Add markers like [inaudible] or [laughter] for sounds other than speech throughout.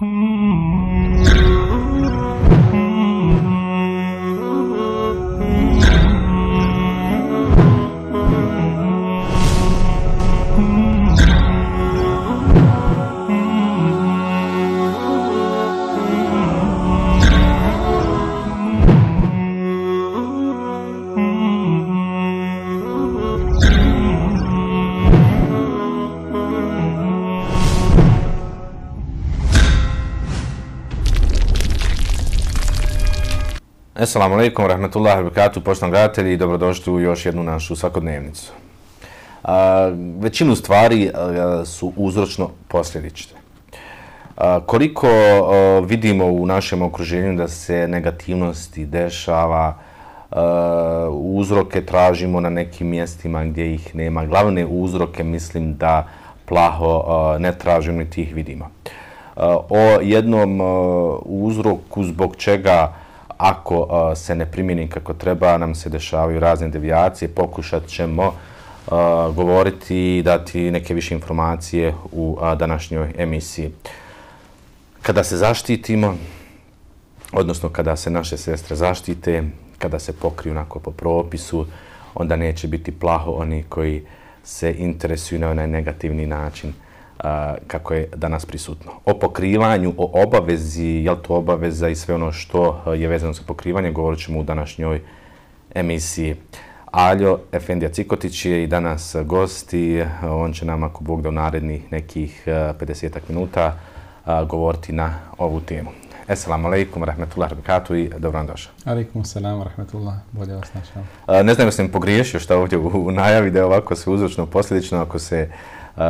Mm-hmm. Assalamu alaikum, rahmatullahi wabarakatuh, poštovani gledatelji i dobrodošli u još jednu našu svakodnevnicu. A, većinu stvari a, su uzročno posljedične. A, koliko a, vidimo u našem okruženju da se negativnosti dešava, a, uzroke tražimo na nekim mjestima gdje ih nema. Glavne uzroke mislim da plaho a, ne tražimo ni tih vidimo. A, o jednom a, uzroku zbog čega ako se ne primjeni kako treba, nam se dešavaju razne devijacije, pokušat ćemo govoriti i dati neke više informacije u današnjoj emisiji. Kada se zaštitimo, odnosno kada se naše sestre zaštite, kada se pokriju onako po propisu, onda neće biti plaho oni koji se interesuju na onaj negativni način kako je danas prisutno. O pokrivanju, o obavezi, je li to obaveza i sve ono što je vezano sa pokrivanjem, govorit ćemo u današnjoj emisiji. Aljo Efendija Cikotić je i danas gost i on će nam, ako Bog da u narednih nekih 50 minuta, govoriti na ovu temu. Assalamu alaikum, rahmetullah, rabikatu i dobro vam došao. Alaikum salam, rahmetullah, bolje vas našao. Ne znam da sam pogriješio što ovdje u najavi da je ovako sve uzročno posljedično ako se uh, Eh,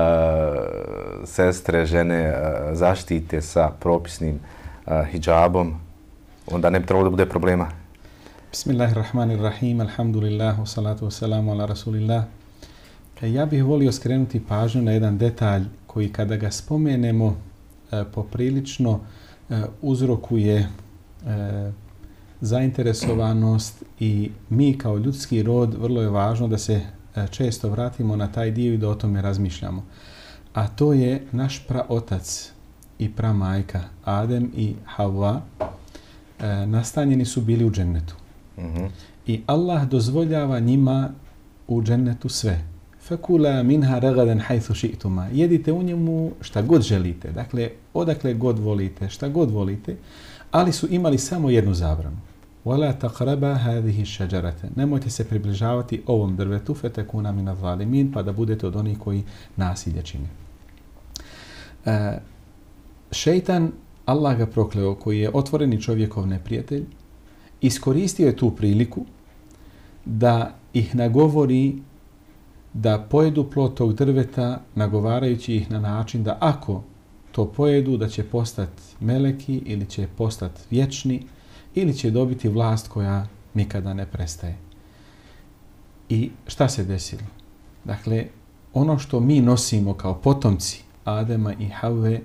sestre, žene eh, zaštite sa propisnim eh, hijabom, onda ne bi trebalo da bude problema. Bismillahirrahmanirrahim, alhamdulillah, salatu wassalamu ala rasulillah. E, ja bih volio skrenuti pažnju na jedan detalj koji kada ga spomenemo poprilično uzrokuje zainteresovanost i mi kao ljudski rod vrlo je važno da se često vratimo na taj dio i da o tome razmišljamo. A to je naš praotac i pramajka Adem i Hawa e, nastanjeni su bili u džennetu. Mm -hmm. I Allah dozvoljava njima u džennetu sve. Fakula minha ragadan haythu shi'tuma. Jedite u njemu šta god želite. Dakle, odakle god volite, šta god volite. Ali su imali samo jednu zabranu. ولا تقربا هذه الشجرة nemojte se približavati ovom drvetu fetekuna min zalimin pa da budete od onih koji nasilje čine e, šejtan Allah ga prokleo koji je otvoreni čovjekov neprijatelj iskoristio je tu priliku da ih nagovori da pojedu plod tog drveta nagovarajući ih na način da ako to pojedu da će postati meleki ili će postati vječni ili će dobiti vlast koja nikada ne prestaje. I šta se desilo? Dakle, ono što mi nosimo kao potomci Adema i Havve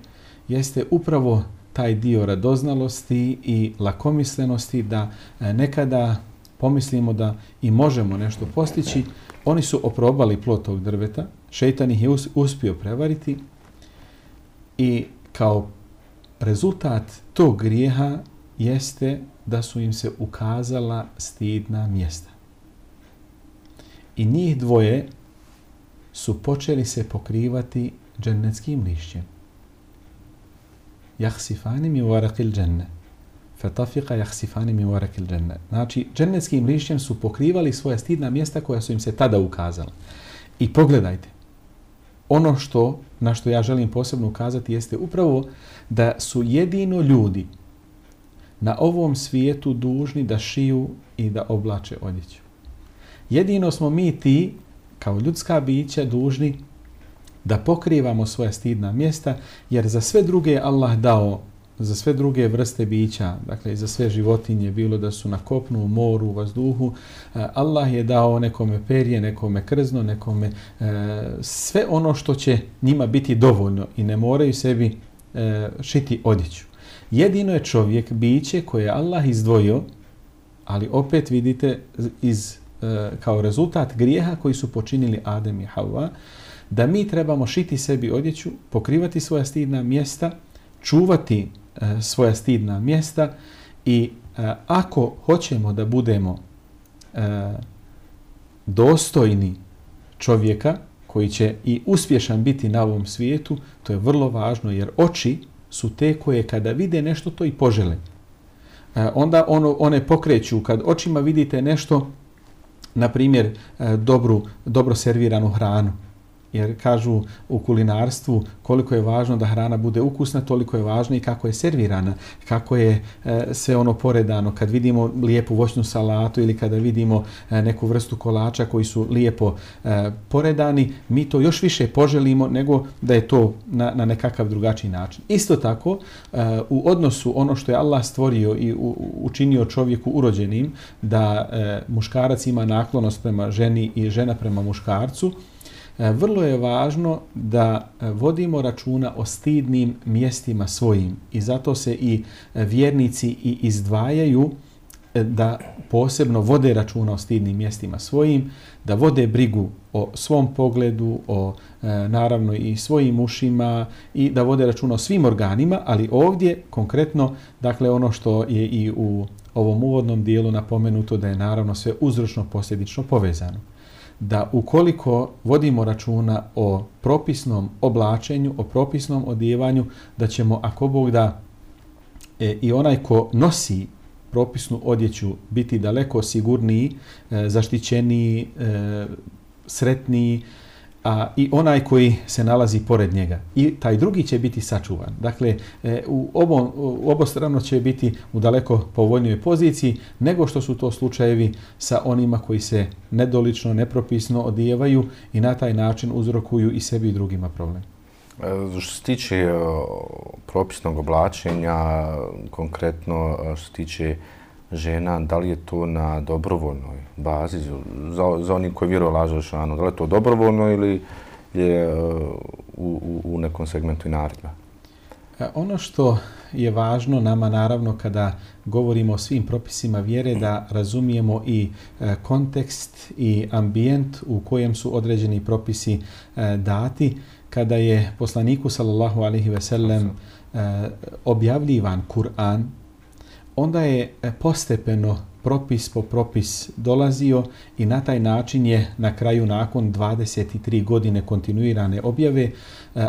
jeste upravo taj dio radoznalosti i lakomislenosti da e, nekada pomislimo da i možemo nešto postići. Oni su oprobali plot tog drveta, šeitan ih je uspio prevariti i kao rezultat tog grijeha jeste da su im se ukazala stidna mjesta. I njih dvoje su počeli se pokrivati džennetskim lišćem. Jahsifani mi varakil dženne. Fetafika jahsifani mi varakil dženne. Znači, džennetskim lišćem su pokrivali svoje stidna mjesta koja su im se tada ukazala. I pogledajte, ono što, na što ja želim posebno ukazati jeste upravo da su jedino ljudi na ovom svijetu dužni da šiju i da oblače odjeću. Jedino smo mi ti, kao ljudska bića, dužni da pokrivamo svoje stidna mjesta, jer za sve druge Allah dao, za sve druge vrste bića, dakle i za sve životinje, bilo da su na kopnu, u moru, u vazduhu, e, Allah je dao nekome perje, nekome krzno, nekome e, sve ono što će njima biti dovoljno i ne moraju sebi e, šiti odjeću. Jedino je čovjek biće koje je Allah izdvojio, ali opet vidite iz, e, kao rezultat grijeha koji su počinili Adem i Havva, da mi trebamo šiti sebi odjeću, pokrivati svoja stidna mjesta, čuvati e, svoja stidna mjesta i e, ako hoćemo da budemo e, dostojni čovjeka koji će i uspješan biti na ovom svijetu, to je vrlo važno jer oči su te koje kada vide nešto to i požele. E, onda ono, one pokreću, kad očima vidite nešto, na primjer, e, dobru, dobro serviranu hranu, jer kažu u kulinarstvu koliko je važno da hrana bude ukusna, toliko je važno i kako je servirana, kako je e, sve ono poredano. Kad vidimo lijepu voćnu salatu ili kada vidimo e, neku vrstu kolača koji su lijepo e, poredani, mi to još više poželimo nego da je to na, na nekakav drugačiji način. Isto tako, e, u odnosu ono što je Allah stvorio i u, učinio čovjeku urođenim, da e, muškarac ima naklonost prema ženi i žena prema muškarcu, E, vrlo je važno da e, vodimo računa o stidnim mjestima svojim i zato se i e, vjernici i izdvajaju da posebno vode računa o stidnim mjestima svojim, da vode brigu o svom pogledu, o naravno i svojim ušima i da vode računa o svim organima, ali ovdje konkretno, dakle ono što je i u ovom uvodnom dijelu napomenuto da je naravno sve uzročno posljedično povezano da ukoliko vodimo računa o propisnom oblačenju, o propisnom odjevanju, da ćemo, ako Bog da, e, i onaj ko nosi propisnu odjeću biti daleko sigurniji, e, zaštićeniji, e, sretniji, a, i onaj koji se nalazi pored njega. I taj drugi će biti sačuvan. Dakle, e, u, obo, u obostrano će biti u daleko povoljnijoj poziciji nego što su to slučajevi sa onima koji se nedolično, nepropisno odijevaju i na taj način uzrokuju i sebi i drugima problem. E, što se tiče e, propisnog oblačenja, konkretno e, što se tiče žena, da li je to na dobrovoljnoj bazi? Za, za oni koji vjeruju lažu šanu, da li je to dobrovoljno ili je uh, u, u, u nekom segmentu i naredba? E, ono što je važno nama naravno kada govorimo o svim propisima vjere da razumijemo i e, kontekst i ambijent u kojem su određeni propisi e, dati. Kada je poslaniku sallallahu alejhi ve sellem objavljivan Kur'an onda je e, postepeno propis po propis dolazio i na taj način je na kraju nakon 23 godine kontinuirane objave e,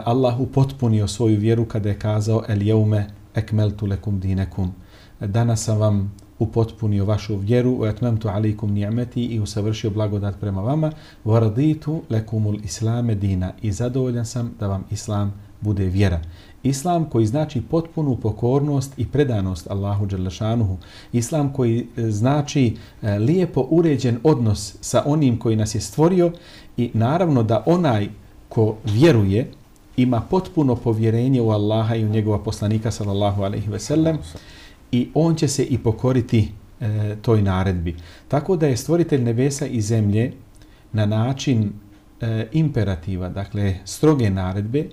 Allah upotpunio svoju vjeru kada je kazao el jeume ekmeltu lekum dinekum. Danas sam vam upotpunio vašu vjeru u etmemtu alikum ni'meti i usavršio blagodat prema vama varaditu lekumul islame dina i zadovoljan sam da vam islam bude vjera. Islam koji znači potpunu pokornost i predanost Allahu Đerlešanuhu. Islam koji e, znači e, lijepo uređen odnos sa onim koji nas je stvorio i naravno da onaj ko vjeruje ima potpuno povjerenje u Allaha i u njegova poslanika sallallahu alaihi ve sellem i on će se i pokoriti e, toj naredbi. Tako da je stvoritelj nebesa i zemlje na način e, imperativa, dakle stroge naredbe,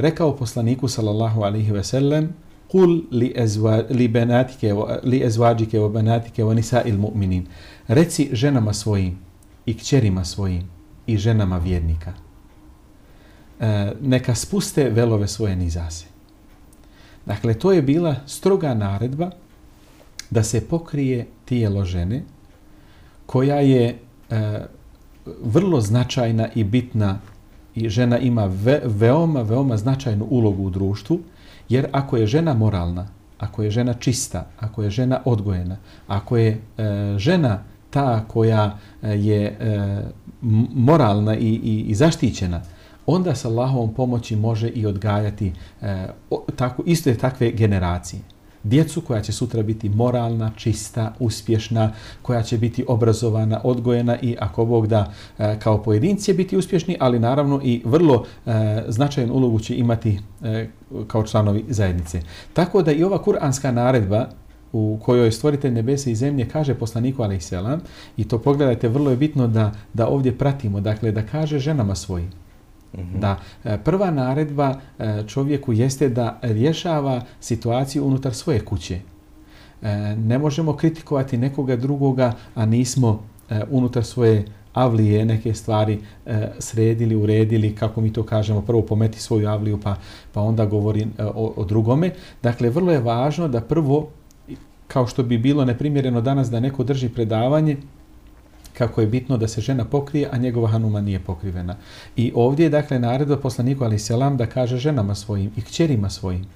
rekao poslaniku sallallahu alaihi ve sellem kul li, ezva, li, benatike, li ezvađike o benatike o nisa il mu'minin. Reci ženama svojim i kćerima svojim i ženama vjernika. E, neka spuste velove svoje nizase. Dakle, to je bila stroga naredba da se pokrije tijelo žene koja je e, vrlo značajna i bitna i žena ima ve, veoma, veoma značajnu ulogu u društvu, jer ako je žena moralna, ako je žena čista, ako je žena odgojena, ako je e, žena ta koja e, je e, moralna i, i, i zaštićena, onda sa Allahovom pomoći može i odgajati e, o, tako, isto je takve generacije djecu koja će sutra biti moralna, čista, uspješna, koja će biti obrazovana, odgojena i ako Bog da e, kao pojedinci će biti uspješni, ali naravno i vrlo e, značajan ulogu će imati e, kao članovi zajednice. Tako da i ova kuranska naredba u kojoj je stvoritelj nebese i zemlje kaže poslaniku a.s. i to pogledajte, vrlo je bitno da, da ovdje pratimo, dakle da kaže ženama svojim, Da e, prva naredba e, čovjeku jeste da rješava situaciju unutar svoje kuće. E, ne možemo kritikovati nekoga drugoga, a nismo unutar svoje avlije neke stvari e, sredili, uredili, kako mi to kažemo, prvo pometi svoju avliju pa, pa onda govori e, o, o drugome. Dakle, vrlo je važno da prvo, kao što bi bilo neprimjereno danas da neko drži predavanje, kako je bitno da se žena pokrije, a njegova hanuma nije pokrivena. I ovdje je dakle naredba poslaniku ali selam da kaže ženama svojim i kćerima svojim,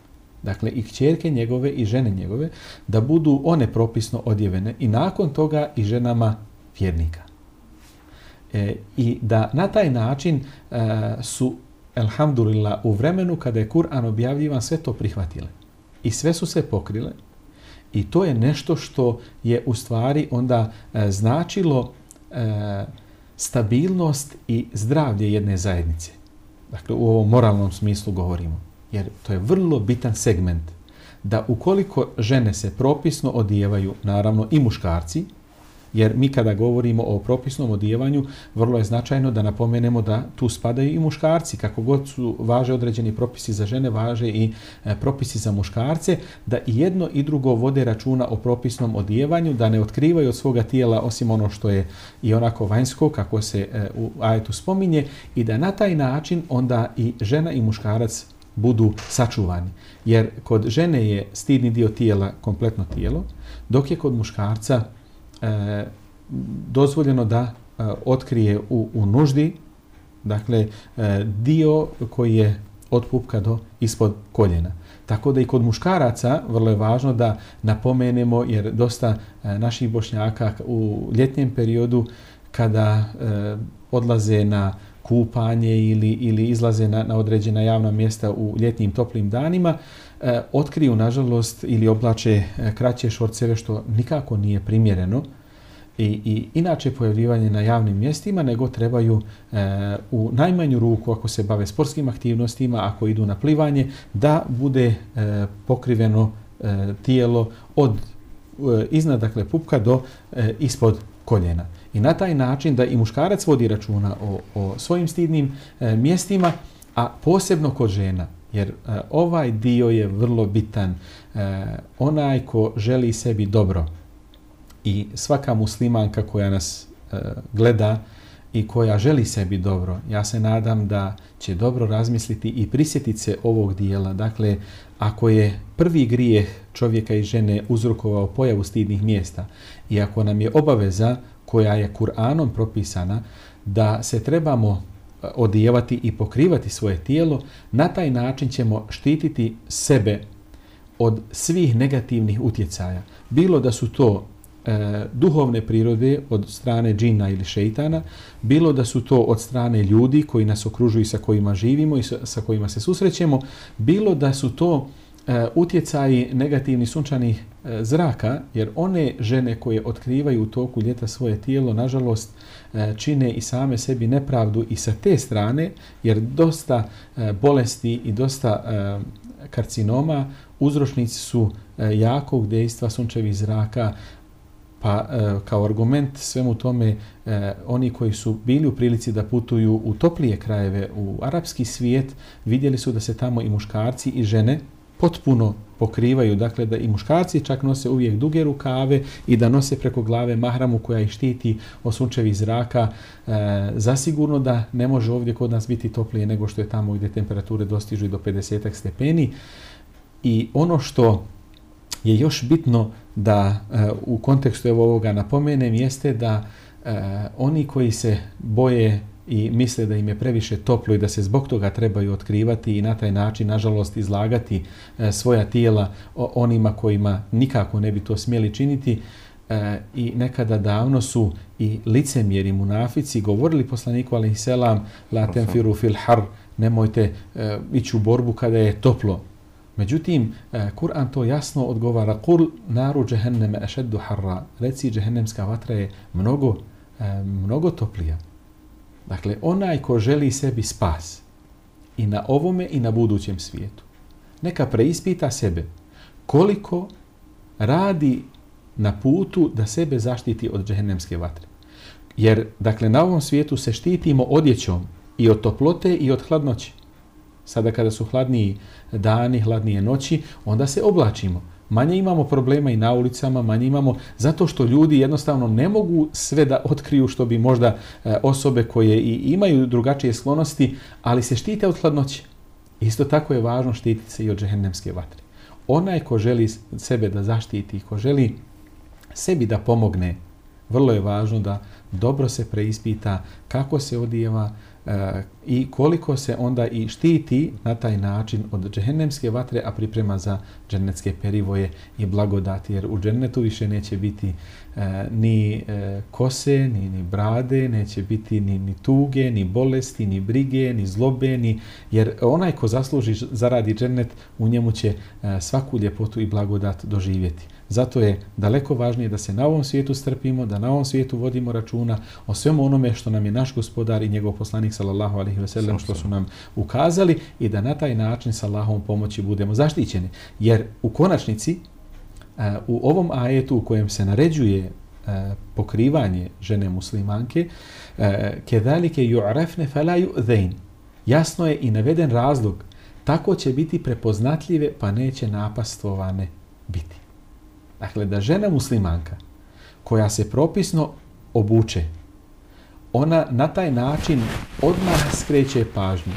dakle i kćerke njegove i žene njegove, da budu one propisno odjevene i nakon toga i ženama vjernika. E, I da na taj način e, su, elhamdulillah, u vremenu kada je Kur'an objavljivan sve to prihvatile. I sve su se pokrile. I to je nešto što je u stvari onda e, značilo e, stabilnost i zdravlje jedne zajednice. Dakle, u ovom moralnom smislu govorimo. Jer to je vrlo bitan segment da ukoliko žene se propisno odijevaju, naravno i muškarci, Jer mi kada govorimo o propisnom odijevanju, vrlo je značajno da napomenemo da tu spadaju i muškarci. Kako god su važe određeni propisi za žene, važe i e, propisi za muškarce, da i jedno i drugo vode računa o propisnom odijevanju, da ne otkrivaju od svoga tijela osim ono što je i onako vanjsko, kako se e, u ajetu spominje, i da na taj način onda i žena i muškarac budu sačuvani. Jer kod žene je stidni dio tijela kompletno tijelo, dok je kod muškarca e, dozvoljeno da e, otkrije u, u nuždi, dakle, e, dio koji je od pupka do ispod koljena. Tako da i kod muškaraca vrlo je važno da napomenemo, jer dosta e, naših bošnjaka u ljetnjem periodu kada e, odlaze na kupanje ili, ili izlaze na, na određena javna mjesta u ljetnim toplim danima, e, otkriju, nažalost, ili oblače e, kraće šorceve, što nikako nije primjereno. I, i inače pojavljivanje na javnim mjestima, nego trebaju e, u najmanju ruku, ako se bave sportskim aktivnostima, ako idu na plivanje, da bude e, pokriveno e, tijelo od e, iznad dakle, pupka do e, ispod koljena. I na taj način da i muškarac vodi računa o, o svojim stidnim e, mjestima, a posebno kod žena. Jer e, ovaj dio je vrlo bitan. E, onaj ko želi sebi dobro i svaka muslimanka koja nas e, gleda i koja želi sebi dobro, ja se nadam da će dobro razmisliti i prisjetiti se ovog dijela. Dakle, ako je prvi grijeh čovjeka i žene uzrokovao pojavu stidnih mjesta i ako nam je obaveza koja je Kur'anom propisana da se trebamo odijevati i pokrivati svoje tijelo, na taj način ćemo štititi sebe od svih negativnih utjecaja. Bilo da su to e, duhovne prirode od strane džina ili šeitana, bilo da su to od strane ljudi koji nas okružuju i sa kojima živimo i sa, sa kojima se susrećemo, bilo da su to e, E, utjecaji negativnih sunčanih e, zraka, jer one žene koje otkrivaju u toku ljeta svoje tijelo, nažalost, e, čine i same sebi nepravdu i sa te strane, jer dosta e, bolesti i dosta e, karcinoma uzročnici su e, jakog dejstva sunčevih zraka, pa e, kao argument svemu tome e, oni koji su bili u prilici da putuju u toplije krajeve u arapski svijet vidjeli su da se tamo i muškarci i žene potpuno pokrivaju, dakle da i muškarci čak nose uvijek duge rukave i da nose preko glave mahramu koja ih štiti od sunčevih zraka. E, zasigurno da ne može ovdje kod nas biti toplije nego što je tamo gdje temperature dostižu i do 50 stepeni. I ono što je još bitno da e, u kontekstu evo ovoga napomenem jeste da e, oni koji se boje i misle da im je previše toplo i da se zbog toga trebaju otkrivati i na taj način, nažalost, izlagati e, svoja tijela onima kojima nikako ne bi to smjeli činiti. E, i nekada davno su i licemjeri munafici govorili poslaniku alaihi selam la tenfiru fil har nemojte e, ići u borbu kada je toplo. Međutim, Kur'an to jasno odgovara kul naru džehenneme ešeddu harra. Reci džehennemska vatra je mnogo, mnogo toplija. Dakle, onaj ko želi sebi spas i na ovome i na budućem svijetu, neka preispita sebe koliko radi na putu da sebe zaštiti od džehennemske vatre. Jer, dakle, na ovom svijetu se štitimo odjećom i od toplote i od hladnoće. Sada kada su hladniji dani, hladnije noći, onda se oblačimo manje imamo problema i na ulicama, manje imamo, zato što ljudi jednostavno ne mogu sve da otkriju što bi možda e, osobe koje i imaju drugačije sklonosti, ali se štite od hladnoće. Isto tako je važno štititi se i od džehennemske vatre. Onaj ko želi sebe da zaštiti, ko želi sebi da pomogne, vrlo je važno da dobro se preispita kako se odijeva, Eh, i koliko se onda i štiti na taj način od džehennemske vatre, a priprema za džennetske perivoje i blagodati, jer u džennetu više neće biti e, ni e, kose, ni, ni brade, neće biti ni, ni tuge, ni bolesti, ni brige, ni zlobe, ni, jer onaj ko zasluži zaradi džennet, u njemu će e, svaku ljepotu i blagodat doživjeti. Zato je daleko važnije da se na ovom svijetu strpimo, da na ovom svijetu vodimo računa o svemu onome što nam je naš gospodar i njegov poslanik sallallahu alejhi ve sellem što su nam ukazali i da na taj način sa Allahovom pomoći budemo zaštićeni. Jer u konačnici e, u ovom ajetu u kojem se naređuje e, pokrivanje žene muslimanke e, kedalike yu'rafne fala yu'zain jasno je i naveden razlog tako će biti prepoznatljive pa neće napastvovane biti. Dakle, da žena muslimanka koja se propisno obuče, ona na taj način odmah skreće pažnju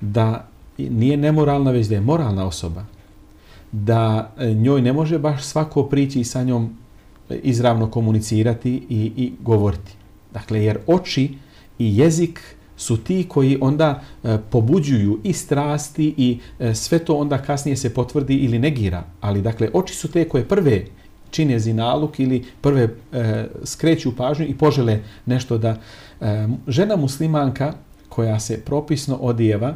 da nije nemoralna, već da je moralna osoba, da e, njoj ne može baš svako prići i sa njom e, izravno komunicirati i, i govoriti. Dakle, jer oči i jezik su ti koji onda e, pobuđuju i strasti i e, sve to onda kasnije se potvrdi ili negira. Ali dakle, oči su te koje prve čine zinaluk ili prve e, skreću pažnju i požele nešto da e, žena muslimanka koja se propisno odijeva,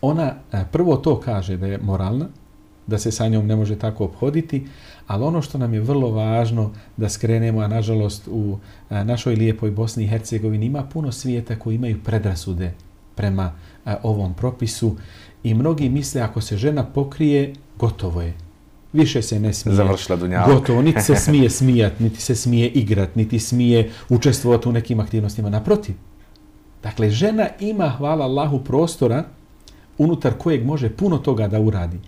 ona e, prvo to kaže da je moralna, da se sa njom ne može tako obhoditi, ali ono što nam je vrlo važno da skrenemo, a nažalost u našoj lijepoj Bosni i Hercegovini ima puno svijeta koji imaju predrasude prema ovom propisu i mnogi misle ako se žena pokrije, gotovo je. Više se ne smije. Završila dunjavka. Gotovo, niti se [laughs] smije smijat, niti se smije igrat, niti smije učestvovati u nekim aktivnostima. Naprotiv. Dakle, žena ima, hvala Allahu, prostora unutar kojeg može puno toga da uradi.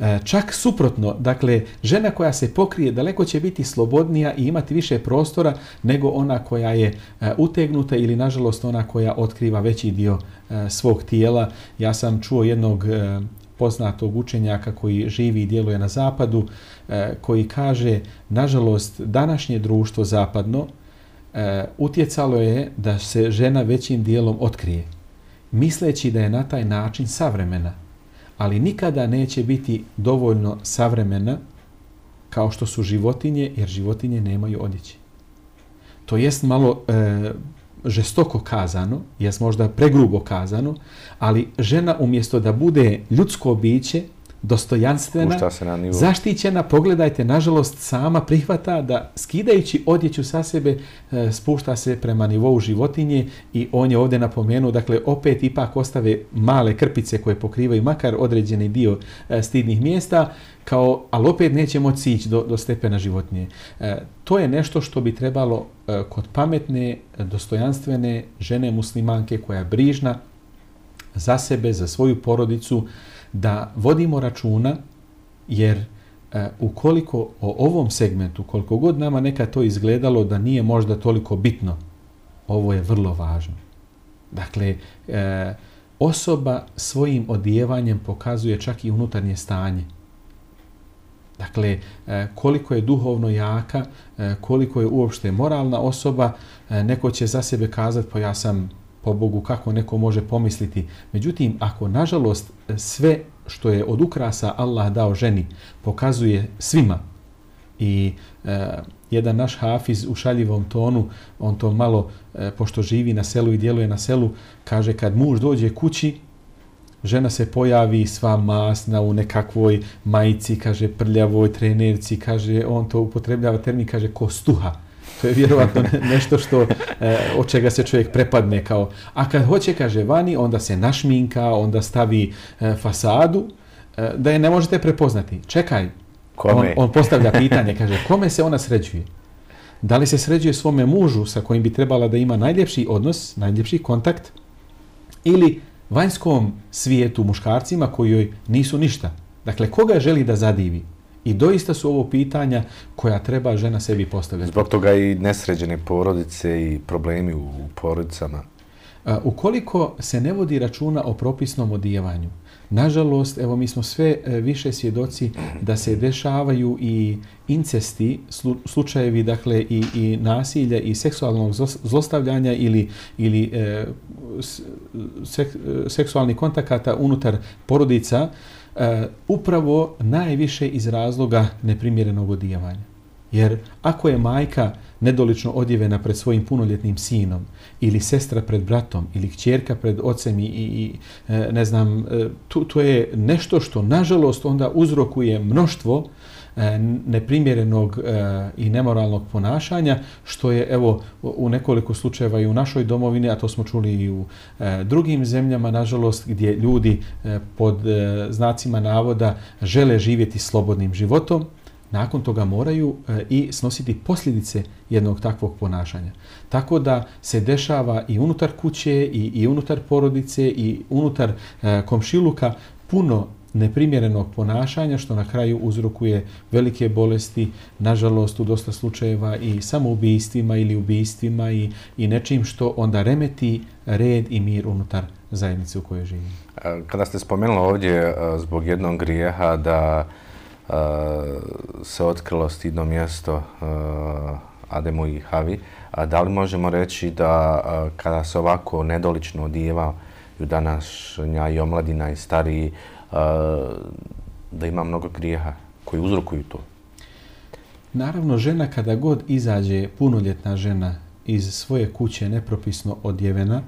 E, čak suprotno, dakle, žena koja se pokrije daleko će biti slobodnija i imati više prostora nego ona koja je e, utegnuta ili, nažalost, ona koja otkriva veći dio e, svog tijela. Ja sam čuo jednog poznatog učenjaka koji živi i djeluje na zapadu, koji kaže, nažalost, današnje društvo zapadno utjecalo je da se žena većim dijelom otkrije, misleći da je na taj način savremena, ali nikada neće biti dovoljno savremena kao što su životinje, jer životinje nemaju odjeće. To jest malo e, žestoko kazano, jest možda pregrubo kazano, ali žena umjesto da bude ljudsko biće, dostojanstvena, zaštićena, pogledajte, nažalost, sama prihvata da skidajući odjeću sa sebe, e, spušta se prema nivou životinje i on je ovdje napomenuo, dakle, opet ipak ostave male krpice koje pokrivaju makar određeni dio e, stidnih mjesta, kao, ali opet neće moći ići do, do stepena životinje. E, to je nešto što bi trebalo kod pametne, dostojanstvene žene muslimanke koja je brižna za sebe, za svoju porodicu, da vodimo računa jer e, ukoliko o ovom segmentu, koliko god nama neka to izgledalo da nije možda toliko bitno, ovo je vrlo važno. Dakle, e, osoba svojim odijevanjem pokazuje čak i unutarnje stanje. Dakle, e, koliko je duhovno jaka, e, koliko je uopšte moralna osoba, e, neko će za sebe kazati, pa ja sam po Bogu kako neko može pomisliti. Međutim, ako nažalost sve što je od ukrasa Allah dao ženi pokazuje svima i e, jedan naš hafiz u šaljivom tonu, on to malo, e, pošto živi na selu i djeluje na selu, kaže kad muž dođe kući, žena se pojavi sva masna u nekakvoj majici, kaže prljavoj trenerci, kaže, on to upotrebljava termin, kaže kostuha. To je vjerovatno nešto što e, od čega se čovjek prepadne kao. A kad hoće, kaže vani, onda se našminka, onda stavi e, fasadu, e, da je ne možete prepoznati. Čekaj, on, on postavlja pitanje, kaže, kome se ona sređuje? Da li se sređuje svome mužu sa kojim bi trebala da ima najljepši odnos, najljepši kontakt, ili vanjskom svijetu muškarcima koji joj nisu ništa? Dakle, koga želi da zadivi? I doista su ovo pitanja koja treba žena sebi postavljati. Zbog toga i nesređene porodice i problemi u porodicama. Ukoliko se ne vodi računa o propisnom odijevanju, nažalost, evo mi smo sve e, više svjedoci da se dešavaju i incesti, slučajevi dakle i, i nasilja i seksualnog zlostavljanja ili, ili e, sek, seksualnih kontakata unutar porodica, e, E, upravo najviše iz razloga neprimjerenog odijevanja. Jer ako je majka nedolično odjevena pred svojim punoljetnim sinom ili sestra pred bratom ili kćerka pred ocem i, i e, ne znam, e, to, to je nešto što nažalost onda uzrokuje mnoštvo E, neprimjerenog e, i nemoralnog ponašanja, što je evo u nekoliko slučajeva i u našoj domovini, a to smo čuli i u e, drugim zemljama, nažalost, gdje ljudi pod znacima navoda žele živjeti slobodnim životom, nakon toga moraju i snositi posljedice jednog takvog ponašanja. Tako da se dešava i unutar kuće i, i unutar porodice i unutar komšiluka puno neprimjerenog ponašanja što na kraju uzrokuje velike bolesti, nažalost u dosta slučajeva i samoubijstvima ili ubijstvima i, i nečim što onda remeti red i mir unutar zajednice u kojoj živimo. E, kada ste spomenuli ovdje e, zbog jednog grijeha da e, se otkrilo stidno mjesto Ademu i Havi. A da li možemo reći da kada se ovako nedolično odijevaju današnja i omladina i stariji, da ima mnogo grijeha koji uzrokuju to? Naravno, žena kada god izađe, punoljetna žena, iz svoje kuće nepropisno odjevena,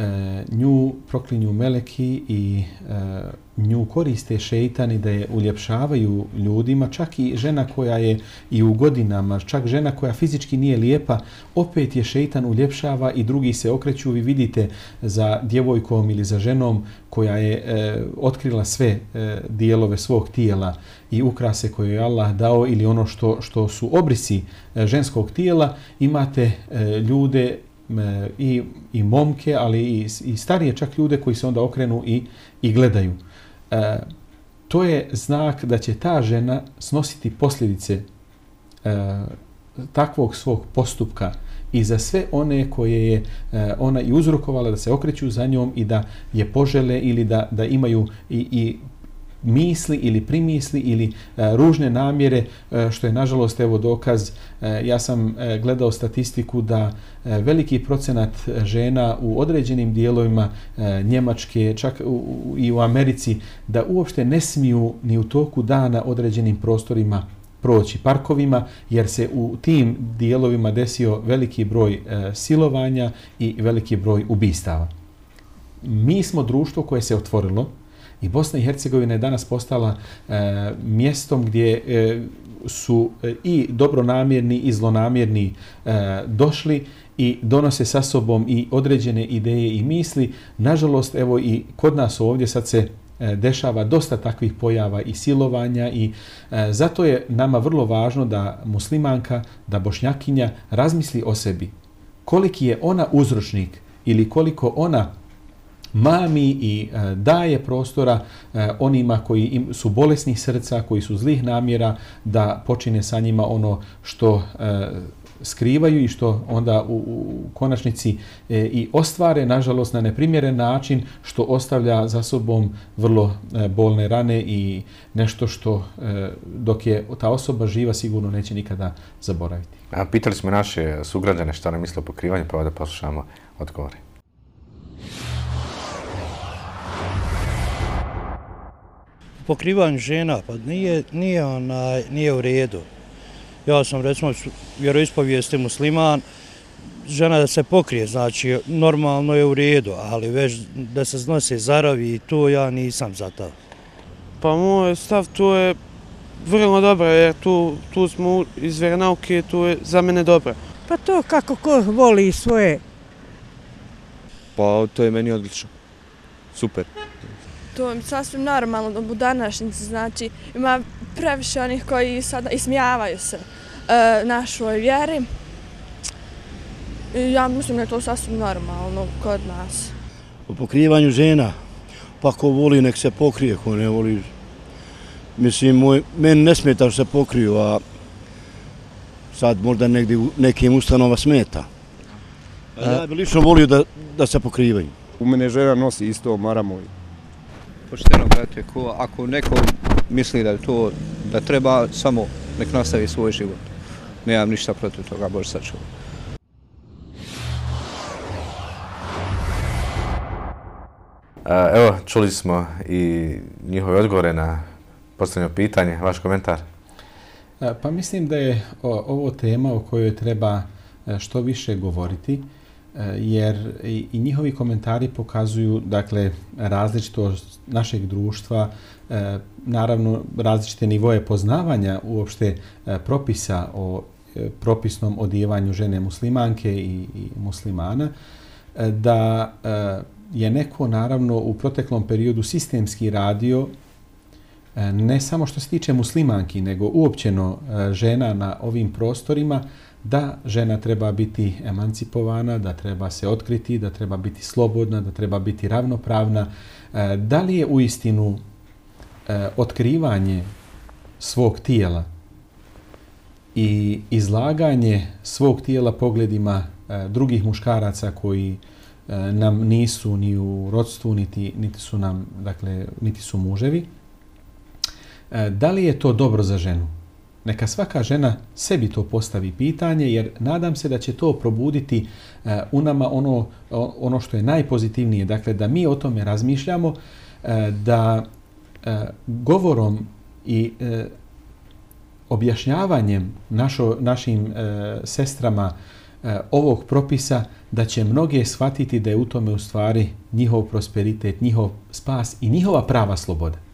e, nju proklinju meleki i e, nju koriste šeitani da je uljepšavaju ljudima, čak i žena koja je i u godinama, čak žena koja fizički nije lijepa, opet je šeitan uljepšava i drugi se okreću. Vi vidite za djevojkom ili za ženom koja je e, otkrila sve e, dijelove svog tijela i ukrase koje je Allah dao ili ono što, što su obrisi e, ženskog tijela, imate e, ljude i, i momke, ali i, i starije čak ljude koji se onda okrenu i, i gledaju. E, to je znak da će ta žena snositi posljedice e, takvog svog postupka i za sve one koje je e, ona i uzrokovala da se okreću za njom i da je požele ili da, da imaju i, i misli ili primisli ili e, ružne namjere, e, što je nažalost evo dokaz. E, ja sam e, gledao statistiku da e, veliki procenat žena u određenim dijelovima e, Njemačke, čak u, u, i u Americi, da uopšte ne smiju ni u toku dana određenim prostorima proći parkovima, jer se u tim dijelovima desio veliki broj e, silovanja i veliki broj ubistava. Mi smo društvo koje se otvorilo, I Bosna i Hercegovina je danas postala e, mjestom gdje e, su e, i dobronamjerni i zlonamjerni e, došli i donose sa sobom i određene ideje i misli. Nažalost, evo i kod nas ovdje sad se e, dešava dosta takvih pojava i silovanja i e, zato je nama vrlo važno da muslimanka, da bošnjakinja razmisli o sebi. Koliki je ona uzročnik ili koliko ona mami i e, daje prostora e, onima koji im, su bolesnih srca, koji su zlih namjera, da počine sa njima ono što e, skrivaju i što onda u, u konačnici e, i ostvare, nažalost, na neprimjeren način, što ostavlja za sobom vrlo e, bolne rane i nešto što e, dok je ta osoba živa sigurno neće nikada zaboraviti. A, pitali smo naše sugrađane šta nam misle o pokrivanju, pa da poslušamo odgovore. Pokrivanju žena, pa nije, nije, onaj, nije u redu. Ja sam recimo vjeroispovijesti musliman, žena da se pokrije, znači normalno je u redu, ali već da se znose zaravi i to ja nisam za to. Pa moj stav to je vrlo dobro jer tu, tu smo iz vjeronauke, to je za mene dobro. Pa to kako ko voli svoje. Pa to je meni odlično. Super to je sasvim normalno u današnjici, znači ima previše onih koji sada ismijavaju se e, našoj vjeri. I ja mislim da je to sasvim normalno kod nas. U pokrivanju žena, pa ko voli nek se pokrije, ko ne voli Mislim, moj, meni ne smeta što se pokriju, a sad možda negdje u nekim ustanova smeta. A ja bih lično volio da, da se pokrivaju. U mene žena nosi isto maramu. Pošteno, brate, ko, ako neko misli da je to, da treba, samo nek nastavi svoj život. Nemam ništa protiv toga, Bože sačuva. A, Evo, čuli smo i njihove odgovore na postavljeno pitanje. Vaš komentar? Pa mislim da je ovo tema o kojoj treba e, što više govoriti, Eh, jer i, njihovi komentari pokazuju dakle različitost našeg društva, eh, naravno različite nivoje poznavanja uopšte eh, propisa o propisnom odjevanju žene muslimanke i, i muslimana, da je neko naravno u proteklom periodu sistemski radio ne samo što se tiče muslimanki, nego uopćeno žena na ovim prostorima, da žena treba biti emancipovana, da treba se otkriti, da treba biti slobodna, da treba biti ravnopravna. E, da li je u istinu e, otkrivanje svog tijela i izlaganje svog tijela pogledima e, drugih muškaraca koji nam nisu ni u rodstvu, niti, niti su nam, dakle, niti su muževi, da li je to dobro za ženu? Neka svaka žena sebi to postavi pitanje, jer nadam se da će to probuditi e, u nama ono, ono što je najpozitivnije. Dakle, da mi o tome razmišljamo, e, da e, govorom i objašnjavanjem našo, našim sestrama ovog propisa, da će mnoge shvatiti da je u tome u stvari njihov prosperitet, njihov spas i njihova prava sloboda.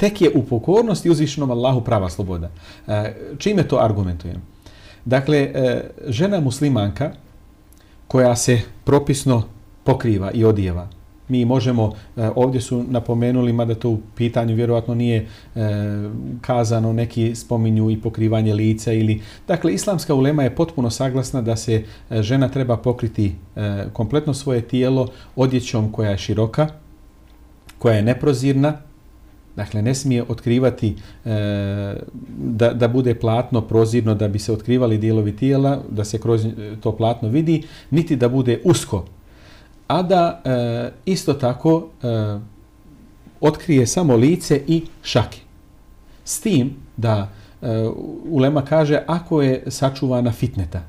Tek je u pokornosti uzvišenom Allahu prava sloboda. E, čime to argumentujem? Dakle, e, žena muslimanka koja se propisno pokriva i odijeva, mi možemo, e, ovdje su napomenuli, mada to u pitanju vjerovatno nije kazano, neki spominju i pokrivanje lica ili... Dakle, islamska ulema je potpuno saglasna da se žena treba pokriti kompletno svoje tijelo odjećom koja je široka, koja je neprozirna, Dakle, ne smije otkrivati e, da, da bude platno prozirno da bi se otkrivali dijelovi tijela, da se kroz e, to platno vidi, niti da bude usko. A da e, isto tako e, otkrije samo lice i šake. S tim da e, Ulema kaže ako je sačuvana fitneta,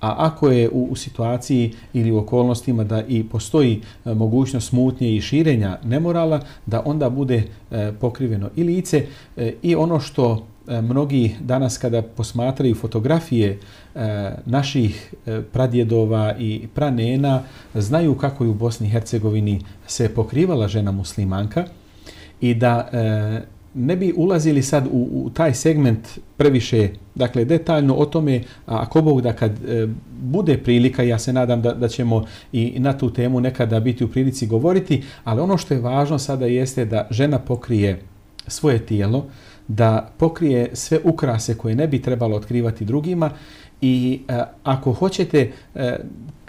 a ako je u, u situaciji ili u okolnostima da i postoji e, mogućnost smutnje i širenja nemorala, da onda bude e, pokriveno. I lice e, i ono što e, mnogi danas kada posmatraju fotografije e, naših e, pradjedova i pranena, znaju kako je u Bosni i Hercegovini se pokrivala žena muslimanka i da e, ne bi ulazili sad u, u taj segment previše, dakle, detaljno o tome, a ako Bog da kad e, bude prilika, ja se nadam da, da ćemo i na tu temu nekada biti u prilici govoriti, ali ono što je važno sada jeste da žena pokrije svoje tijelo, da pokrije sve ukrase koje ne bi trebalo otkrivati drugima i e, ako hoćete e,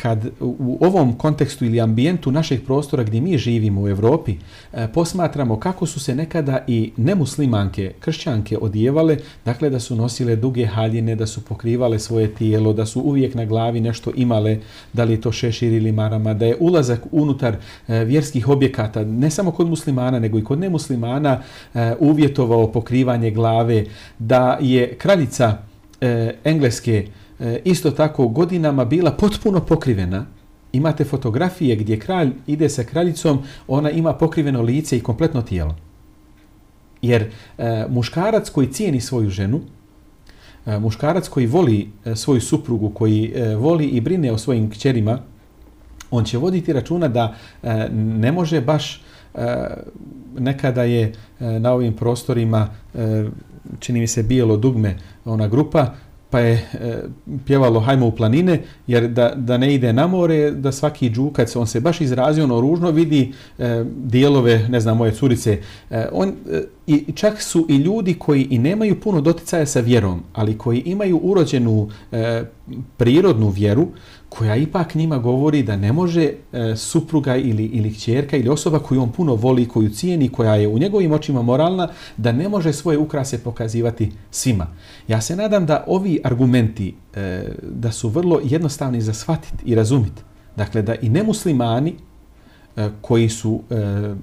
kad u, ovom kontekstu ili ambijentu našeg prostora gdje mi živimo u Evropi e, posmatramo kako su se nekada i nemuslimanke, kršćanke odjevale, dakle da su nosile duge haljine, da su pokrivale svoje tijelo, da su uvijek na glavi nešto imale, da li je to šešir ili marama, da je ulazak unutar e, vjerskih objekata, ne samo kod muslimana, nego i kod nemuslimana e, uvjetovao pokrivanje glave, da je kraljica e, engleske E, isto tako godinama bila potpuno pokrivena. Imate fotografije gdje kralj ide sa kraljicom, ona ima pokriveno lice i kompletno tijelo. Jer e, muškarac koji cijeni svoju ženu, e, muškarac koji voli e, svoju suprugu, koji e, voli i brine o svojim kćerima, on će voditi računa da e, ne može baš e, nekada je e, na ovim prostorima e, čini mi se bijelo dugme ona grupa pa je e, pjevalo hajmo u planine jer da, da ne ide na more da svaki džukac on se baš izrazio ono ružno vidi e, dijelove ne znam moje curice. E, on e, i čak su i ljudi koji i nemaju puno doticaja sa vjerom ali koji imaju urođenu e, prirodnu vjeru koja ipak njima govori da ne može e, supruga ili, ili kćerka ili osoba koju on puno voli, koju cijeni, koja je u njegovim očima moralna, da ne može svoje ukrase pokazivati svima. Ja se nadam da ovi argumenti e, da su vrlo jednostavni za shvatiti i razumiti. Dakle, da i nemuslimani e, koji su e,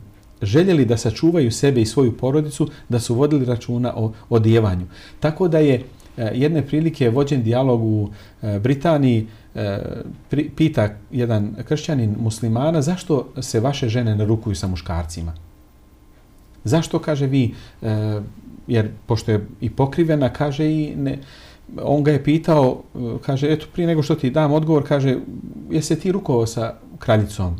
željeli da sačuvaju sebe i svoju porodicu, da su vodili računa o odjevanju. Tako da je e, E, jedne prilike vođen dijalog u e, Britaniji, e, pita jedan kršćanin muslimana zašto se vaše žene narukuju sa muškarcima. Zašto, kaže vi, jer pošto je i pokrivena, kaže i ne, on ga je pitao, kaže, eto, prije nego što ti dam odgovor, kaže, je se ti rukovao sa kraljicom?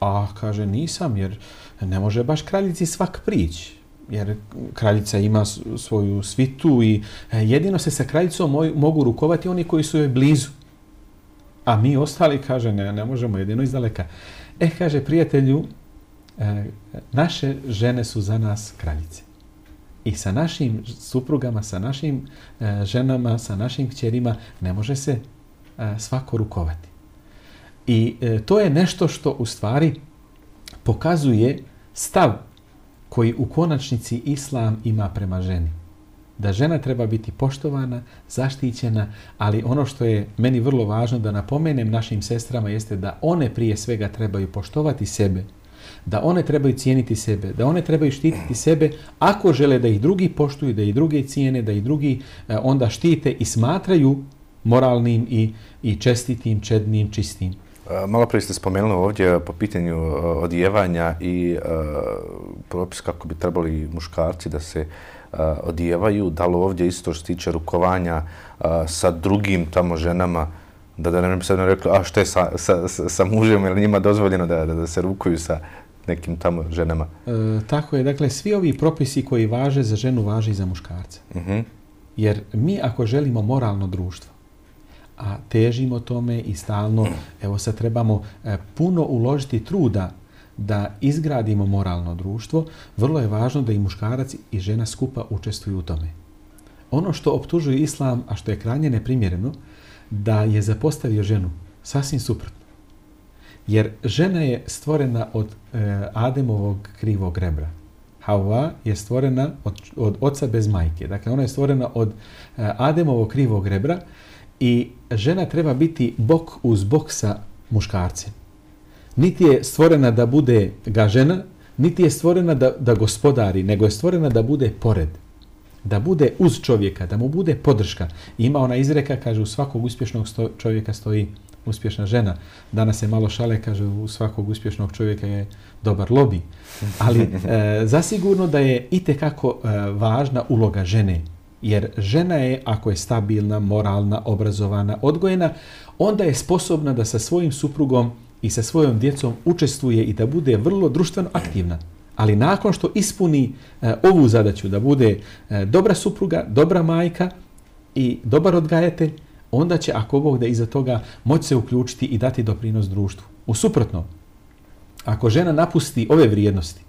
A, kaže, nisam, jer ne može baš kraljici svak prići jer kraljica ima svoju svitu i e, jedino se sa kraljicom mogu rukovati oni koji su joj blizu. A mi ostali, kaže, ne, ne možemo jedino iz daleka. E, kaže, prijatelju, e, naše žene su za nas kraljice. I sa našim suprugama, sa našim e, ženama, sa našim kćerima ne može se e, svako rukovati. I e, to je nešto što u stvari pokazuje stav koji u konačnici islam ima prema ženi. Da žena treba biti poštovana, zaštićena, ali ono što je meni vrlo važno da napomenem našim sestrama jeste da one prije svega trebaju poštovati sebe, da one trebaju cijeniti sebe, da one trebaju štititi sebe ako žele da ih drugi poštuju, da ih drugi cijene, da ih drugi e, onda štite i smatraju moralnim i, i čestitim, čednim, čistim. Malo prije ste spomenuli ovdje po pitanju e, odjevanja i uh, propis kako bi trebali muškarci da se uh, odjevaju. Da li ovdje isto što se tiče rukovanja sa drugim tamo ženama, da, da ne bi sad rekli, a što je sa, sa, sa, mužem ili njima dozvoljeno da, da, da se rukuju sa nekim tamo ženama? E, tako je. Dakle, svi ovi propisi koji važe za ženu, važe i za muškarce. Uh mhm. -huh. Jer mi ako želimo moralno društvo, a težimo tome i stalno, evo sad trebamo e, puno uložiti truda da izgradimo moralno društvo, vrlo je važno da i muškarac i žena skupa učestvuju u tome. Ono što optužuje islam, a što je krajnje neprimjereno, da je zapostavio ženu, sasvim suprotno. Jer žena je stvorena od e, Ademovog krivog rebra. Hawa je stvorena od, od oca bez majke. Dakle, ona je stvorena od e, Ademovog krivog rebra, i žena treba biti bok uz bok sa muškarcem. Niti je stvorena da bude gažena, niti je stvorena da, da gospodari, nego je stvorena da bude pored. Da bude uz čovjeka, da mu bude podrška. I ima ona izreka, kaže, u svakog uspješnog sto, čovjeka stoji uspješna žena. Danas se malo šale, kaže, u svakog uspješnog čovjeka je dobar lobby. Ali e, zasigurno da je i kako e, važna uloga žene Jer žena je, ako je stabilna, moralna, obrazovana, odgojena, onda je sposobna da sa svojim suprugom i sa svojom djecom učestvuje i da bude vrlo društveno aktivna. Ali nakon što ispuni e, ovu zadaću da bude e, dobra supruga, dobra majka i dobar odgajatelj, onda će, ako Bog da iza toga, moći se uključiti i dati doprinos društvu. U suprotno, ako žena napusti ove vrijednosti,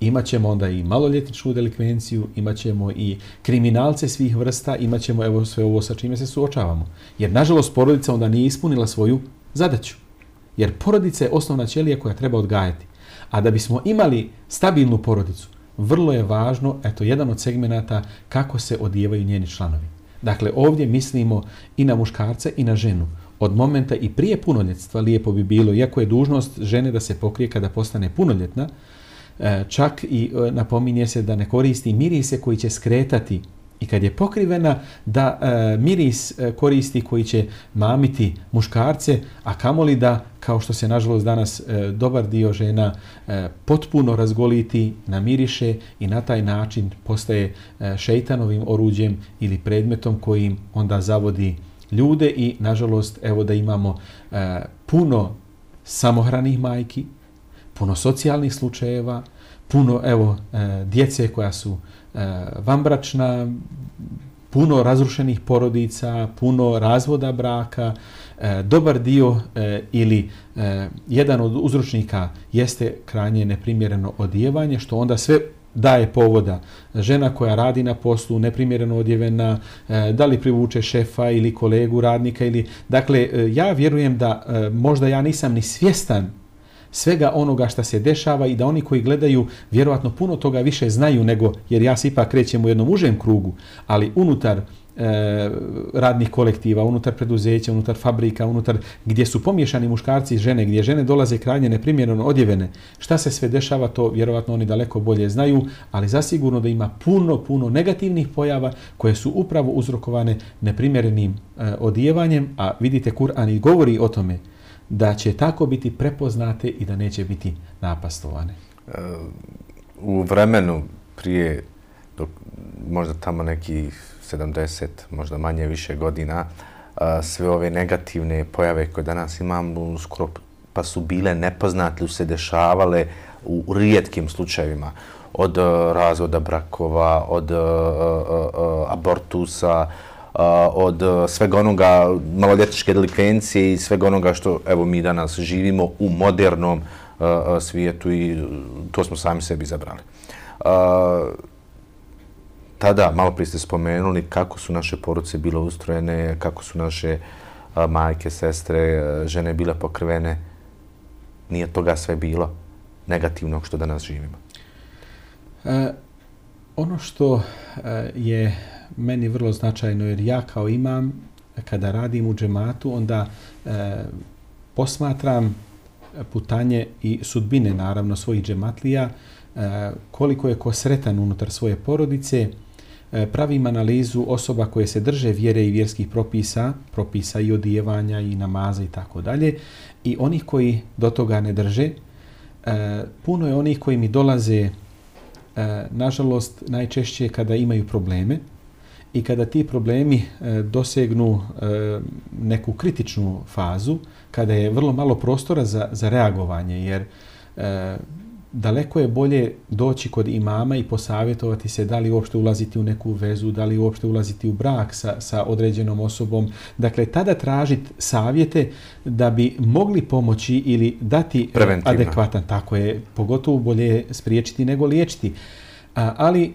imaćemo onda i maloljetničku delikvenciju, imaćemo i kriminalce svih vrsta, imaćemo evo sve ovo sa čime se suočavamo. Jer, nažalost, porodica onda nije ispunila svoju zadaću. Jer porodica je osnovna ćelija koja treba odgajati. A da bismo imali stabilnu porodicu, vrlo je važno, eto, jedan od segmenata kako se odijevaju njeni članovi. Dakle, ovdje mislimo i na muškarce i na ženu. Od momenta i prije punoljetstva lijepo bi bilo, iako je dužnost žene da se pokrije kada postane punoljetna, E, čak i e, napominje se da ne koristi mirise koji će skretati. I kad je pokrivena da e, miris e, koristi koji će mamiti muškarce, a kamoli da, kao što se nažalost danas dobar dio žena potpuno razgoliti, namiriše i na taj način postaje šeitanovim oruđem ili predmetom kojim onda zavodi ljude i nažalost evo da imamo puno samohranih majki, puno socijalnih slučajeva, puno evo e, djece koja su e, vanbračna, puno razrušenih porodica, puno razvoda braka, e, dobar dio e, ili e, jedan od uzročnika jeste krajnje neprimjereno odjevanje, što onda sve daje povoda. Žena koja radi na poslu, neprimjereno odjevena, e, da li privuče šefa ili kolegu radnika ili dakle e, ja vjerujem da možda ja nisam ni svjestan svega onoga što se dešava i da oni koji gledaju vjerovatno puno toga više znaju nego jer ja se ipak krećem u jednom užem krugu, ali unutar e, radnih kolektiva, unutar preduzeća, unutar fabrika, unutar gdje su pomiješani muškarci i žene, gdje žene dolaze krajnje neprimjereno odjevene, šta se sve dešava, to vjerovatno oni daleko bolje znaju, ali zasigurno da ima puno, puno negativnih pojava koje su upravo uzrokovane neprimjerenim e, odjevanjem, a vidite Kur'an i govori o tome da će tako biti prepoznate i da neće biti napastovane. E, u vremenu prije, dok, možda tamo neki 70, možda manje više godina, e, sve ove negativne pojave koje danas imamo, skoro pa su bile nepoznate, su se dešavale u rijetkim slučajevima od e, razvoda brakova, od abortusa, od e, svega onoga maloljetničke delikvencije i svega onoga što evo mi danas živimo u modernom e, e, svijetu i to smo sami sebi zabrali tada, malo prije ste spomenuli, kako su naše poruce bile ustrojene, kako su naše majke, sestre, žene bile pokrivene. Nije toga sve bilo negativnog što danas živimo. E, ono što e, je meni vrlo značajno, jer ja kao imam, kada radim u džematu, onda e, posmatram putanje i sudbine, naravno, svojih džematlija, e, koliko je ko sretan unutar svoje porodice, E, pravim analizu osoba koje se drže vjere i vjerskih propisa, propisa i odijevanja i namaza i tako dalje, i onih koji do toga ne drže. E, puno je onih koji mi dolaze, e, nažalost, najčešće kada imaju probleme i kada ti problemi dosegnu neku kritičnu fazu, kada je vrlo malo prostora za, za reagovanje, jer daleko je bolje doći kod imama i posavjetovati se da li uopšte ulaziti u neku vezu, da li uopšte ulaziti u brak sa, sa određenom osobom. Dakle, tada tražiti savjete da bi mogli pomoći ili dati adekvatan, tako je, pogotovo bolje spriječiti nego liječiti. A, ali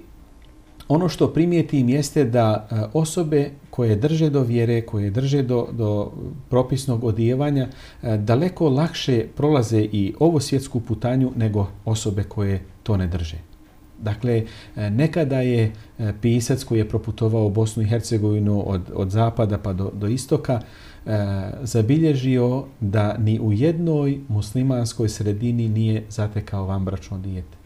ono što primijetim jeste da e, osobe koje drže do vjere, koje drže do, do propisnog odijevanja, e, daleko lakše prolaze i ovo svjetsku putanju nego osobe koje to ne drže. Dakle, e, nekada je pisac koji je proputovao Bosnu i Hercegovinu od, od zapada pa do, do istoka, zabilježio da ni u jednoj muslimanskoj sredini nije zatekao vambračno dijete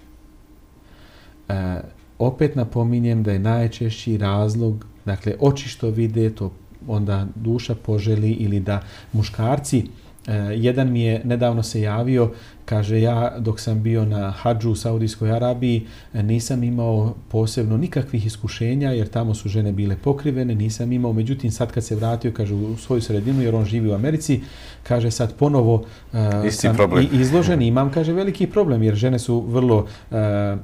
opet napominjem da je najčešći razlog, dakle, oči što vide, to onda duša poželi ili da muškarci, eh, jedan mi je nedavno se javio, Kaže, ja dok sam bio na hađu u Saudijskoj Arabiji nisam imao posebno nikakvih iskušenja jer tamo su žene bile pokrivene, nisam imao. Međutim, sad kad se vratio, kaže, u svoju sredinu jer on živi u Americi, kaže, sad ponovo uh, sam problem. izložen i imam, kaže, veliki problem jer žene su vrlo uh,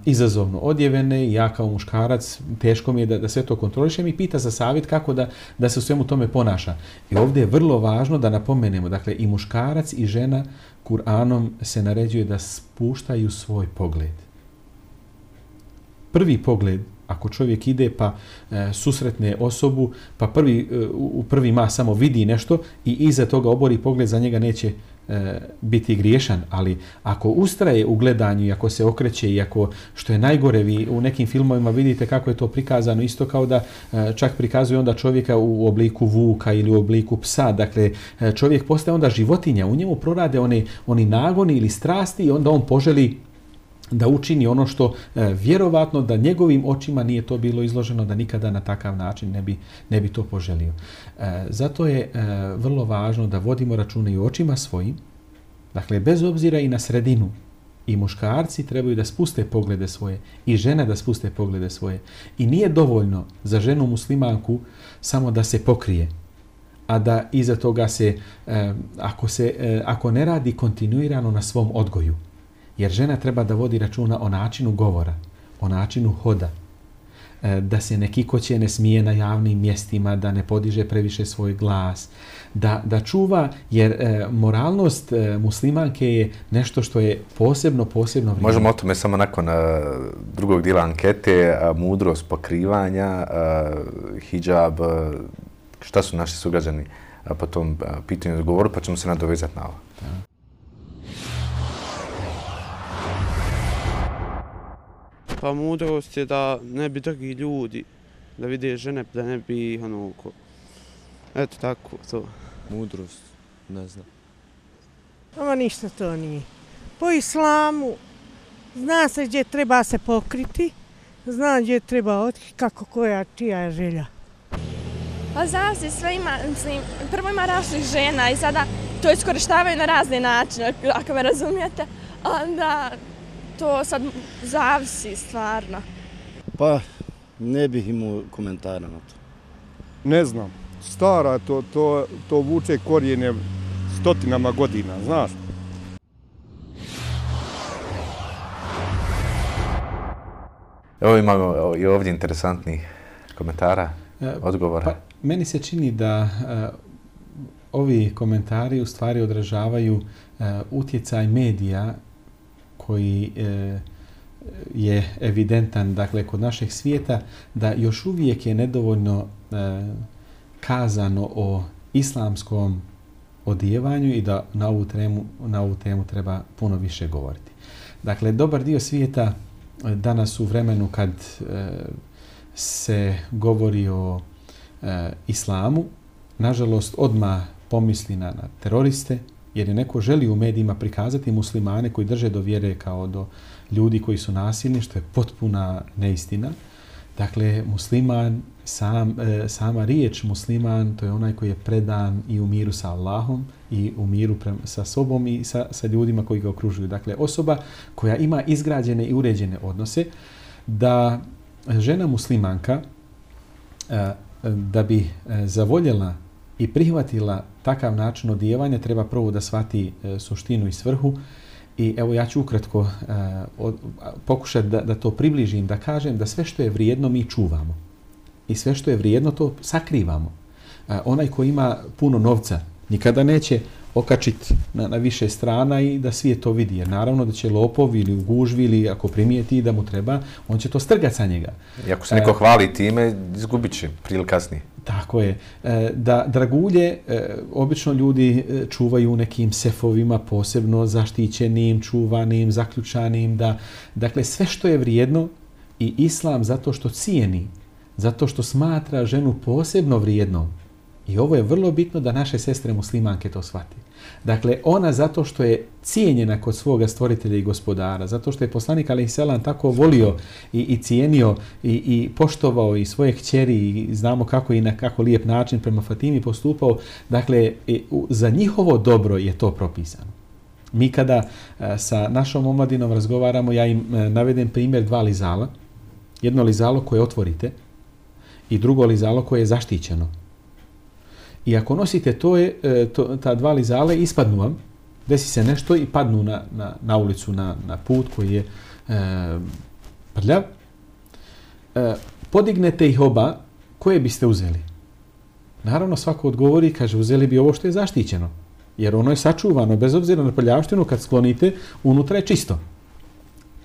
izazovno odjevene ja kao muškarac, teško mi je da, da sve to kontrolišem i pita za savjet kako da, da se u svemu tome ponaša. I ovdje je vrlo važno da napomenemo, dakle, i muškarac i žena Kur'anom se naređuje da spuštaju svoj pogled. Prvi pogled, ako čovjek ide pa e, susretne osobu, pa prvi, e, u prvi ma samo vidi nešto i iza toga obori pogled, za njega neće e, biti griješan, ali ako ustraje u gledanju i ako se okreće i ako, što je najgore, vi u nekim filmovima vidite kako je to prikazano, isto kao da e, čak prikazuje onda čovjeka u obliku vuka ili u obliku psa, dakle e, čovjek postaje onda životinja, u njemu prorade one, oni nagoni ili strasti i onda on poželi da učini ono što e, vjerovatno da njegovim očima nije to bilo izloženo, da nikada na takav način ne bi, ne bi to poželio. E, zato je e, vrlo važno da vodimo račune i očima svojim, dakle, bez obzira i na sredinu, i muškarci trebaju da spuste poglede svoje i žene da spuste poglede svoje. I nije dovoljno za ženu muslimanku samo da se pokrije, a da iza toga se, e, ako, se e, ako ne radi kontinuirano na svom odgoju, Jer žena treba da vodi računa o načinu govora, o načinu hoda. e, da se neki koće ne smije na javnim mjestima, da ne podiže previše svoj glas, da, da čuva, jer e, moralnost e, muslimanke je nešto što je posebno, posebno vrijedno. Možemo o tome samo nakon uh, drugog dijela ankete, uh, mudrost pokrivanja, uh, hijab, uh, šta su naši sugrađani uh, po tom uh, pitanju govoru, pa ćemo se nadovezati na ovo. Da. Pa mudrost je da ne bi drugi ljudi da vide žene, da ne bi ono ko... Eto tako, to. Mudrost, ne znam. Ovo ništa to nije. Po islamu zna se gdje treba se pokriti, zna gdje treba otkriti, kako koja čija je želja. Pa zna se sve ima, mislim, prvo ima rašlih žena i sada to iskorištavaju na razne načine, ako me razumijete. Onda to sad zavisi stvarno. Pa, ne bih imao komentara na to. Ne znam. Stara, to, to, to vuče korijene stotinama godina, znaš? Evo imamo i ovdje interesantni komentara, e, odgovora. Pa, meni se čini da uh, ovi komentari u stvari odražavaju uh, utjecaj medija koji e, je evidentan dakle kod našeg svijeta da još uvijek je nedovoljno e, kazano o islamskom odjevanju i da na ovu temu na ovu temu treba puno više govoriti. Dakle dobar dio svijeta e, danas u vremenu kad e, se govori o e, islamu nažalost odma pomisli na, na teroriste, jer je neko želi u medijima prikazati muslimane koji drže do vjere kao do ljudi koji su nasilni, što je potpuna neistina. Dakle, musliman, sam, e, sama riječ musliman, to je onaj koji je predan i u miru sa Allahom i u miru pre, sa sobom i sa, sa ljudima koji ga okružuju. Dakle, osoba koja ima izgrađene i uređene odnose, da žena muslimanka, e, e da bi e, zavoljela i prihvatila takav način odijevanja, treba prvo da shvati e, suštinu i svrhu. I evo ja ću ukratko e, od, pokušati da, da to približim, da kažem da sve što je vrijedno mi čuvamo. I sve što je vrijedno to sakrivamo. E, onaj ko ima puno novca nikada neće okačiti na, na više strana i da svijet to vidi. Jer naravno da će lopov ili u gužvi ili ako primijeti da mu treba, on će to strgati sa njega. I ako se neko e, hvali time, izgubit će prije kasnije. Tako je. E, da dragulje, e, obično ljudi e, čuvaju nekim sefovima posebno zaštićenim, čuvanim, zaključanim. Da, dakle, sve što je vrijedno i islam zato što cijeni, zato što smatra ženu posebno vrijednom, I ovo je vrlo bitno da naše sestre muslimanke to shvati. Dakle, ona zato što je cijenjena kod svoga stvoritelja i gospodara, zato što je poslanik Ali Selan tako volio i, i cijenio i, i poštovao i svoje kćeri i znamo kako i na kako lijep način prema Fatimi postupao, dakle, za njihovo dobro je to propisano. Mi kada e, sa našom omladinom razgovaramo, ja im e, navedem primjer dva lizala. Jedno lizalo koje otvorite i drugo lizalo koje je zaštićeno. I ako nosite to je, e, to, ta dva lizale, ispadnu vam, desi se nešto i padnu na, na, na ulicu, na, na put koji je e, prljav. E, podignete ih oba, koje biste uzeli? Naravno, svako odgovori kaže, uzeli bi ovo što je zaštićeno. Jer ono je sačuvano, bez obzira na prljavštinu, kad sklonite, unutra je čisto.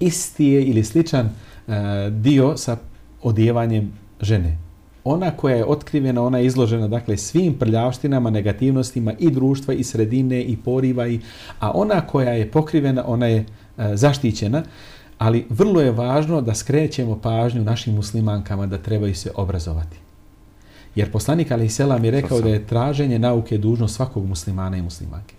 Isti je ili sličan e, dio sa odjevanjem žene ona koja je otkrivena, ona je izložena dakle svim prljavštinama, negativnostima i društva i sredine i poriva i a ona koja je pokrivena, ona je e, zaštićena. Ali vrlo je važno da skrećemo pažnju našim muslimankama da trebaju se obrazovati. Jer poslanik Ali Selam je rekao da je traženje nauke dužno svakog muslimana i muslimanke.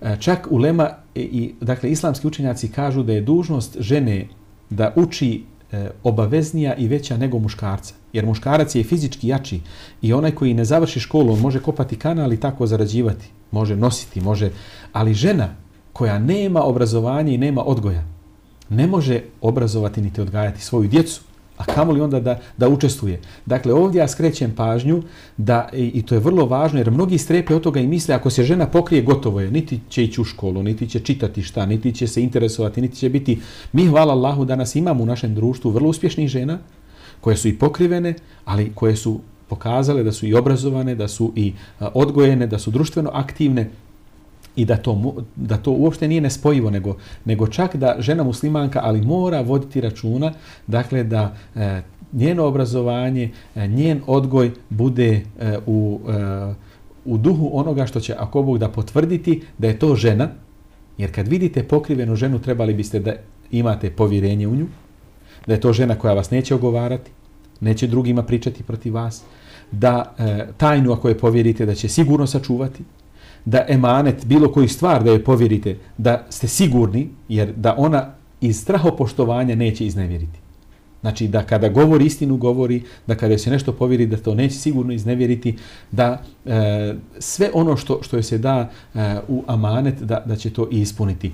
E, čak ulema i, dakle, islamski učenjaci kažu da je dužnost žene da uči E, obaveznija i veća nego muškarca. Jer muškarac je fizički jači i onaj koji ne završi školu, on može kopati kanal i tako zarađivati. Može nositi, može. Ali žena koja nema obrazovanja i nema odgoja, ne može obrazovati niti odgajati svoju djecu. A kamoli onda da, da učestvuje? Dakle, ovdje ja skrećem pažnju da, i, i to je vrlo važno, jer mnogi strepe od toga i misle, ako se žena pokrije, gotovo je. Niti će ići u školu, niti će čitati šta, niti će se interesovati, niti će biti... Mi, hvala Allahu, danas imamo u našem društvu vrlo uspješnih žena, koje su i pokrivene, ali koje su pokazale da su i obrazovane, da su i odgojene, da su društveno aktivne i da to, da to uopšte nije nespojivo, nego, nego čak da žena muslimanka, ali mora voditi računa, dakle da e, njeno obrazovanje, e, njen odgoj bude e, u, e, u duhu onoga što će, ako Bog da potvrditi, da je to žena, jer kad vidite pokrivenu ženu, trebali biste da imate povjerenje u nju, da je to žena koja vas neće ogovarati, neće drugima pričati protiv vas, da e, tajnu ako je povjerite da će sigurno sačuvati, da emanet bilo koji stvar da je povjerite da ste sigurni jer da ona iz strahopoštovanja neće iznevjeriti. Znači da kada govori istinu govori, da kada se nešto povjeri da to neće sigurno iznevjeriti, da e, sve ono što, što joj se da e, u amanet da, da će to ispuniti.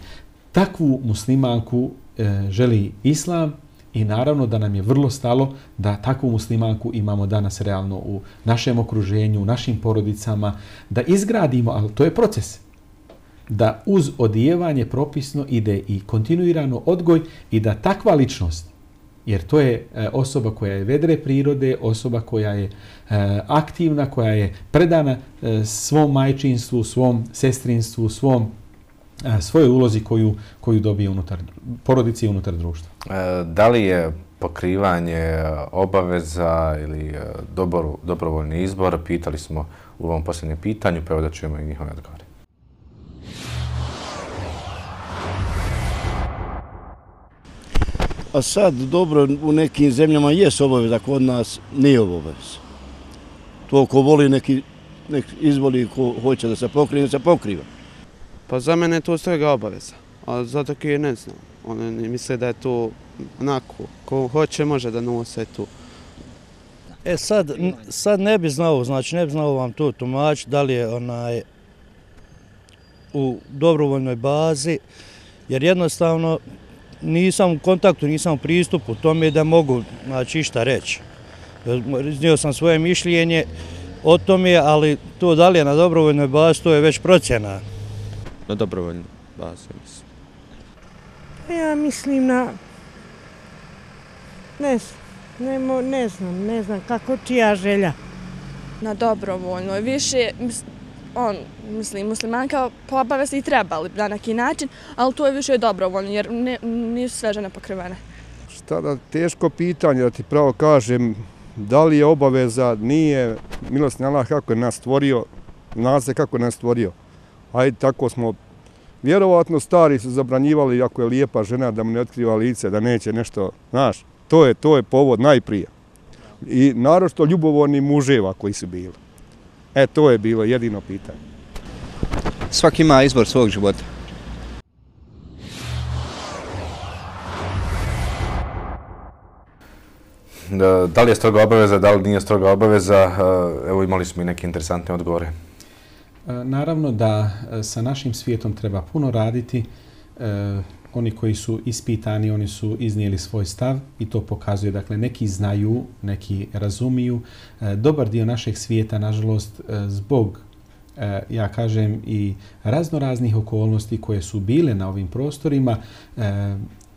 Takvu muslimanku e, želi islam I naravno da nam je vrlo stalo da takvu muslimanku imamo danas realno u našem okruženju, u našim porodicama, da izgradimo, ali to je proces, da uz odijevanje propisno ide i kontinuirano odgoj i da takva ličnost, jer to je e, osoba koja je vedre prirode, osoba koja je e, aktivna, koja je predana e, svom majčinstvu, svom sestrinstvu, svom svoje ulozi koju, koju dobije unutar porodice i unutar društva. E, da li je pokrivanje obaveza ili e, dobro, dobrovoljni izbor? Pitali smo u ovom posljednjem pitanju, pa evo da čujemo i njihove odgovore. A sad, dobro, u nekim zemljama je obaveza, kod nas nije obaveza. To ko voli neki, nek izvoli ko hoće da se pokriva, se pokriva. Pa za mene je to svega obaveza, a zato je ne znam. Oni misle da je to onako, ko hoće može da nose tu. E sad, sad ne bi znao, znači ne bi znao vam to tumač, da li je onaj u dobrovoljnoj bazi, jer jednostavno nisam u kontaktu, nisam u pristupu tome da mogu znači, išta reći. Iznio sam svoje mišljenje o tome, ali to da li je na dobrovoljnoj bazi, to je već procjena na dobrovoljnu bazu, mislim. Pa ja mislim na... Ne znam, ne, ne znam, ne znam kako čija želja. Na dobrovoljno, više, on, mislim, muslimanka po obavesti i trebali na neki način, ali to je više dobrovoljno, jer ne, nisu sve žene pokrivene. Šta da, teško pitanje da ti pravo kažem, da li je obaveza, nije, milostni Allah kako je nas stvorio, zna se kako je nas stvorio ajde tako smo, vjerovatno stari su zabranjivali ako je lijepa žena da mu ne otkriva lice, da neće nešto, znaš, to je, to je povod najprije. I narošto ljubovorni muževa koji su bili. E, to je bilo jedino pitanje. Svaki ima izbor svog života. Da li je stroga obaveza, da li nije stroga obaveza, evo imali smo i neke interesantne odgovore. E, naravno da e, sa našim svijetom treba puno raditi. E, oni koji su ispitani, oni su iznijeli svoj stav i to pokazuje. Dakle, neki znaju, neki razumiju. Dobar dio našeg svijeta, nažalost, zbog, ja kažem, i razno raznih okolnosti koje su bile na ovim prostorima,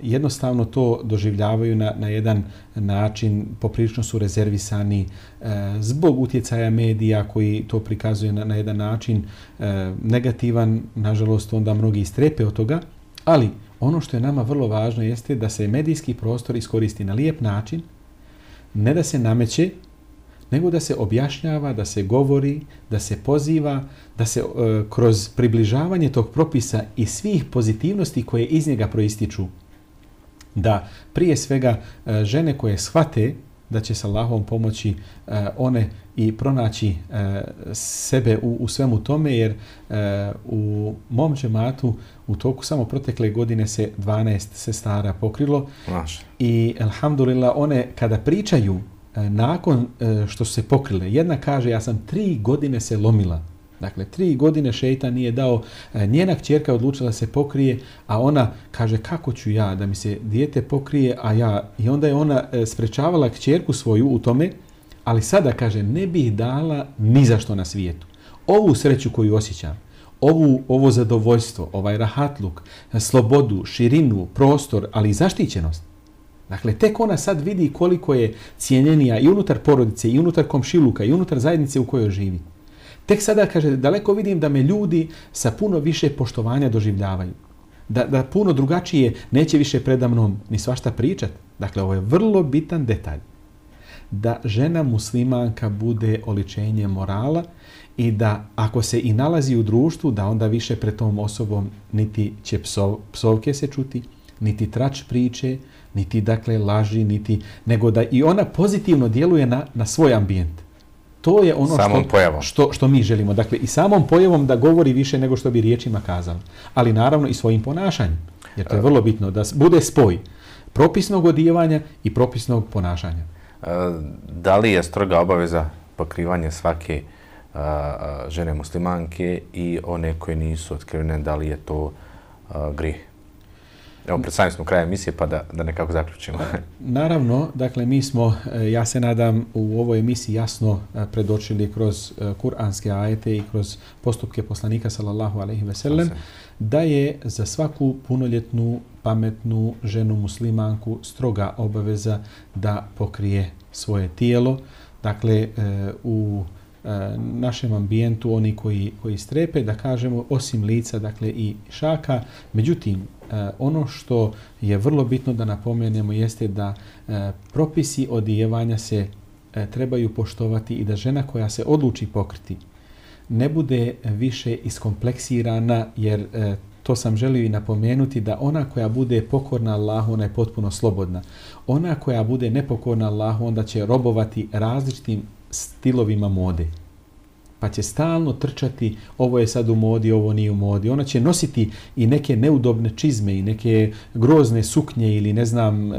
jednostavno to doživljavaju na, na jedan način, poprilično su rezervisani e, zbog utjecaja medija koji to prikazuje na, na jedan način e, negativan, nažalost onda mnogi strepe od toga, ali ono što je nama vrlo važno jeste da se medijski prostor iskoristi na lijep način, ne da se nameće, nego da se objašnjava, da se govori, da se poziva, da se e, kroz približavanje tog propisa i svih pozitivnosti koje iz njega proističu da prije svega e, žene koje shvate da će sa Allahom pomoći e, one i pronaći e, sebe u, u svemu tome, jer u mom džematu u toku samo protekle godine se 12 sestara pokrilo. Maš. I, alhamdulillah, one kada pričaju nakon što su se pokrile, jedna kaže, ja sam tri godine se lomila, Dakle, tri godine šeitan nije dao, e, njena kćerka odlučila se pokrije, a ona kaže, kako ću ja da mi se dijete pokrije, a ja, i onda je ona e, sprečavala kćerku svoju u tome, ali sada kaže, ne bih dala ni za što na svijetu. Ovu sreću koju osjećam, ovu, ovo zadovoljstvo, ovaj rahatluk, e, slobodu, širinu, prostor, ali i zaštićenost. Dakle, tek ona sad vidi koliko je cijenjenija i unutar porodice, i unutar komšiluka, i unutar zajednice u kojoj živi. Tek sada, kaže, daleko vidim da me ljudi sa puno više poštovanja doživljavaju. Da, da puno drugačije neće više predamnom ni svašta pričat. Dakle, ovo je vrlo bitan detalj. Da žena muslimanka bude oličenje morala i da ako se i nalazi u društvu, da onda više pred tom osobom niti će psov, psovke se čuti, niti trač priče, niti dakle laži, niti, nego da i ona pozitivno djeluje na, na svoj ambijent. To je ono samom što, što, što mi želimo. Dakle, i samom pojavom da govori više nego što bi riječima kazali. Ali naravno i svojim ponašanjem. Jer to je vrlo bitno da bude spoj propisnog odijevanja i propisnog ponašanja. E, da li je stroga obaveza pokrivanje svake žene muslimanke i one koje nisu otkrivene, da li je to grih? Evo, pred samim smo kraja emisije, pa da, da nekako zaključimo. [laughs] Naravno, dakle, mi smo, e, ja se nadam, u ovoj emisiji jasno e, predočili kroz e, kuranske ajete i kroz postupke poslanika, sallallahu alaihi ve sellem, da je za svaku punoljetnu, pametnu ženu muslimanku stroga obaveza da pokrije svoje tijelo. Dakle, u Eh, našem ambijentu oni koji, koji strepe, da kažemo, osim lica, dakle i šaka. Međutim, eh, ono što je vrlo bitno da napomenemo jeste da eh, propisi odijevanja se trebaju poštovati i da žena koja se odluči pokriti ne bude više iskompleksirana jer to sam želio i napomenuti da ona koja bude pokorna Allahu ona je potpuno slobodna. Ona koja bude nepokorna Allahu onda će robovati različitim stilovima mode pa će stalno trčati ovo je sad u modi, ovo nije u modi. Ona će nositi i neke neudobne čizme i neke grozne suknje ili ne znam e,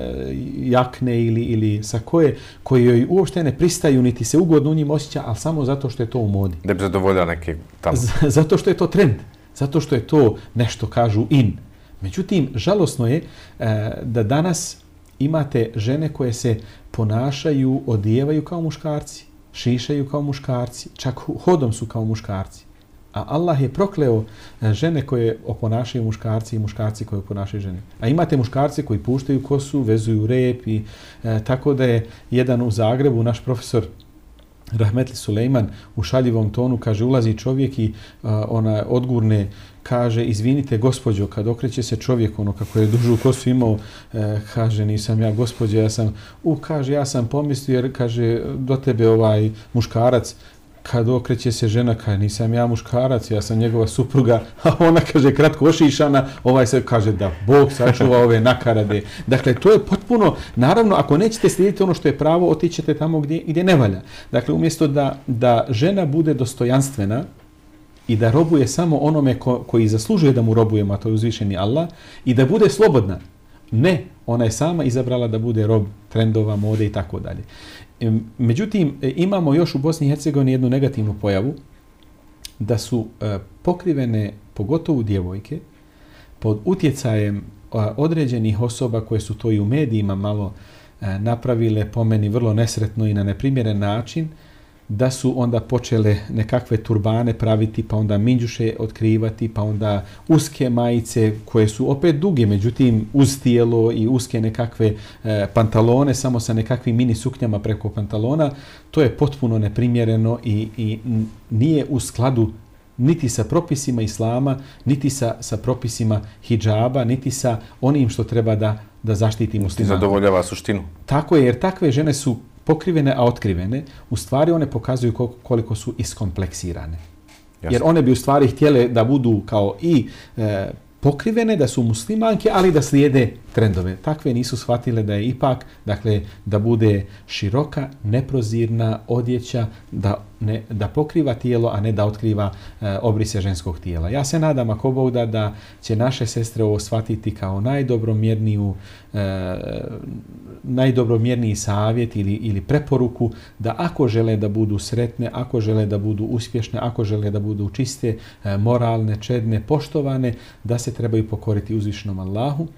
jakne ili, ili sa koje koji joj uopšte ne pristaju niti se ugodno u njim osjeća, ali samo zato što je to u modi. Da bi zadovoljala neke tamo. zato što je to trend. Zato što je to nešto kažu in. Međutim, žalosno je e, da danas imate žene koje se ponašaju, odijevaju kao muškarci šišaju kao muškarci, čak hodom su kao muškarci. A Allah je prokleo e, žene koje oponašaju muškarci i muškarci koje oponašaju žene. A imate muškarci koji puštaju kosu, vezuju rep i e, tako da je jedan u Zagrebu, naš profesor Rahmetli Sulejman u šaljivom tonu kaže ulazi čovjek i uh, ona odgurne kaže izvinite gospođo kad okreće se čovjek ono kako je dužu kosu imao e, kaže nisam ja gospođo, ja sam u kaže ja sam pomislio jer kaže do tebe ovaj muškarac kad okreće se žena, kaže, nisam ja muškarac, ja sam njegova supruga, [laughs] a ona kaže, kratko ošišana, ovaj se kaže da Bog sačuva ove nakarade. Dakle, to je potpuno, naravno, ako nećete slijediti ono što je pravo, otićete tamo gdje, gdje ne valja. Dakle, umjesto da, da žena bude dostojanstvena, i da robuje samo onome ko, koji zaslužuje da mu robuje, a to je uzvišeni Allah, i da bude slobodna. Ne, ona je sama izabrala da bude rob trendova, mode i tako dalje. E, međutim, e, imamo još u Bosni i Hercegovini jednu negativnu pojavu, da su e, pokrivene, pogotovo djevojke, pod utjecajem određenih osoba koje su to i u medijima malo napravile po meni vrlo nesretno i na neprimjeren način, da su onda počele nekakve turbane praviti, pa onda minđuše otkrivati, pa onda uske majice koje su opet duge, međutim uz tijelo i uske nekakve e, pantalone samo sa nekakvim mini suknjama preko pantalona, to je potpuno neprimjereno i, i nije u skladu niti sa propisima islama, niti sa, sa propisima hijjaba, niti sa onim što treba da da zaštiti muslima. Zadovoljava suštinu. Tako je, jer takve žene su pokrivene, a otkrivene, u stvari one pokazuju koliko su iskompleksirane. Jasne. Jer one bi u stvari htjele da budu kao i e, pokrivene, da su muslimanke, ali da slijede trendove. Takve nisu shvatile da je ipak, dakle, da bude široka, neprozirna odjeća, da, ne, da pokriva tijelo, a ne da otkriva e, obrise ženskog tijela. Ja se nadam, ako Bog da, da će naše sestre ovo shvatiti kao najdobromjerniju, e, eh, najdobromjerniji savjet ili, ili preporuku da ako žele da budu sretne, ako žele da budu uspješne, ako žele da budu čiste, e, moralne, čedne, poštovane, da se trebaju pokoriti uzvišnom Allahu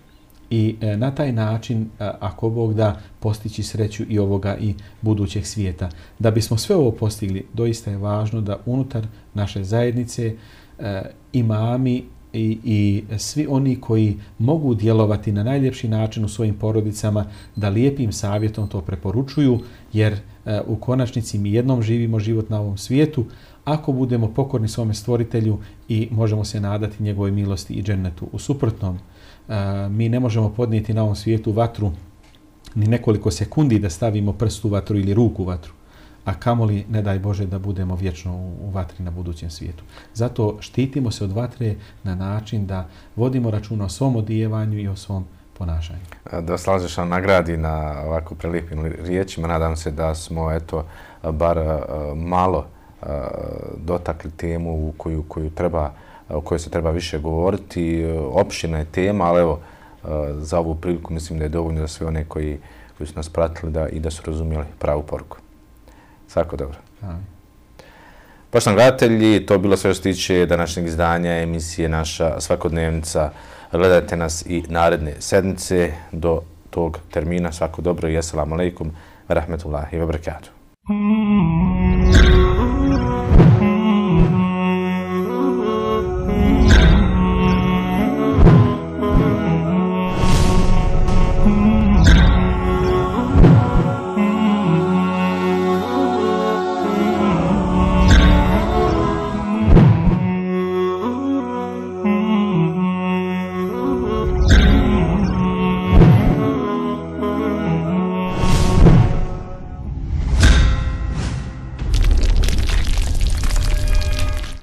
i e, na taj način, e, ako Bog da, postići sreću i ovoga i budućeg svijeta. Da bismo sve ovo postigli, doista je važno da unutar naše zajednice e, imami i, i svi oni koji mogu djelovati na najljepši način u svojim porodicama da lijepim savjetom to preporučuju, jer e, u konačnici mi jednom živimo život na ovom svijetu, ako budemo pokorni svome stvoritelju i možemo se nadati njegovoj milosti i džennetu. U suprotnom, mi ne možemo podnijeti na ovom svijetu vatru ni nekoliko sekundi da stavimo prst u vatru ili ruku u vatru a kamoli, ne daj Bože, da budemo vječno u, vatri na budućem svijetu. Zato štitimo se od vatre na način da vodimo računa o svom odijevanju i o svom ponašanju. Da slažeš na nagradi na ovako prelipim riječima, nadam se da smo eto bar malo dotakli temu u koju, koju treba, o kojoj se treba više govoriti. Opština je tema, ali evo, za ovu priliku mislim da je dovoljno za sve one koji, koji su nas pratili da, i da su razumijeli pravu poruku. Svako dobro. Poštovani gledatelji, to bilo sve što tiče današnjeg izdanja emisije naša svakodnevnica. Gledajte nas i naredne sedmice do tog termina. Svako dobro i assalamu alaikum. Rahmetullahi wa barakatuh.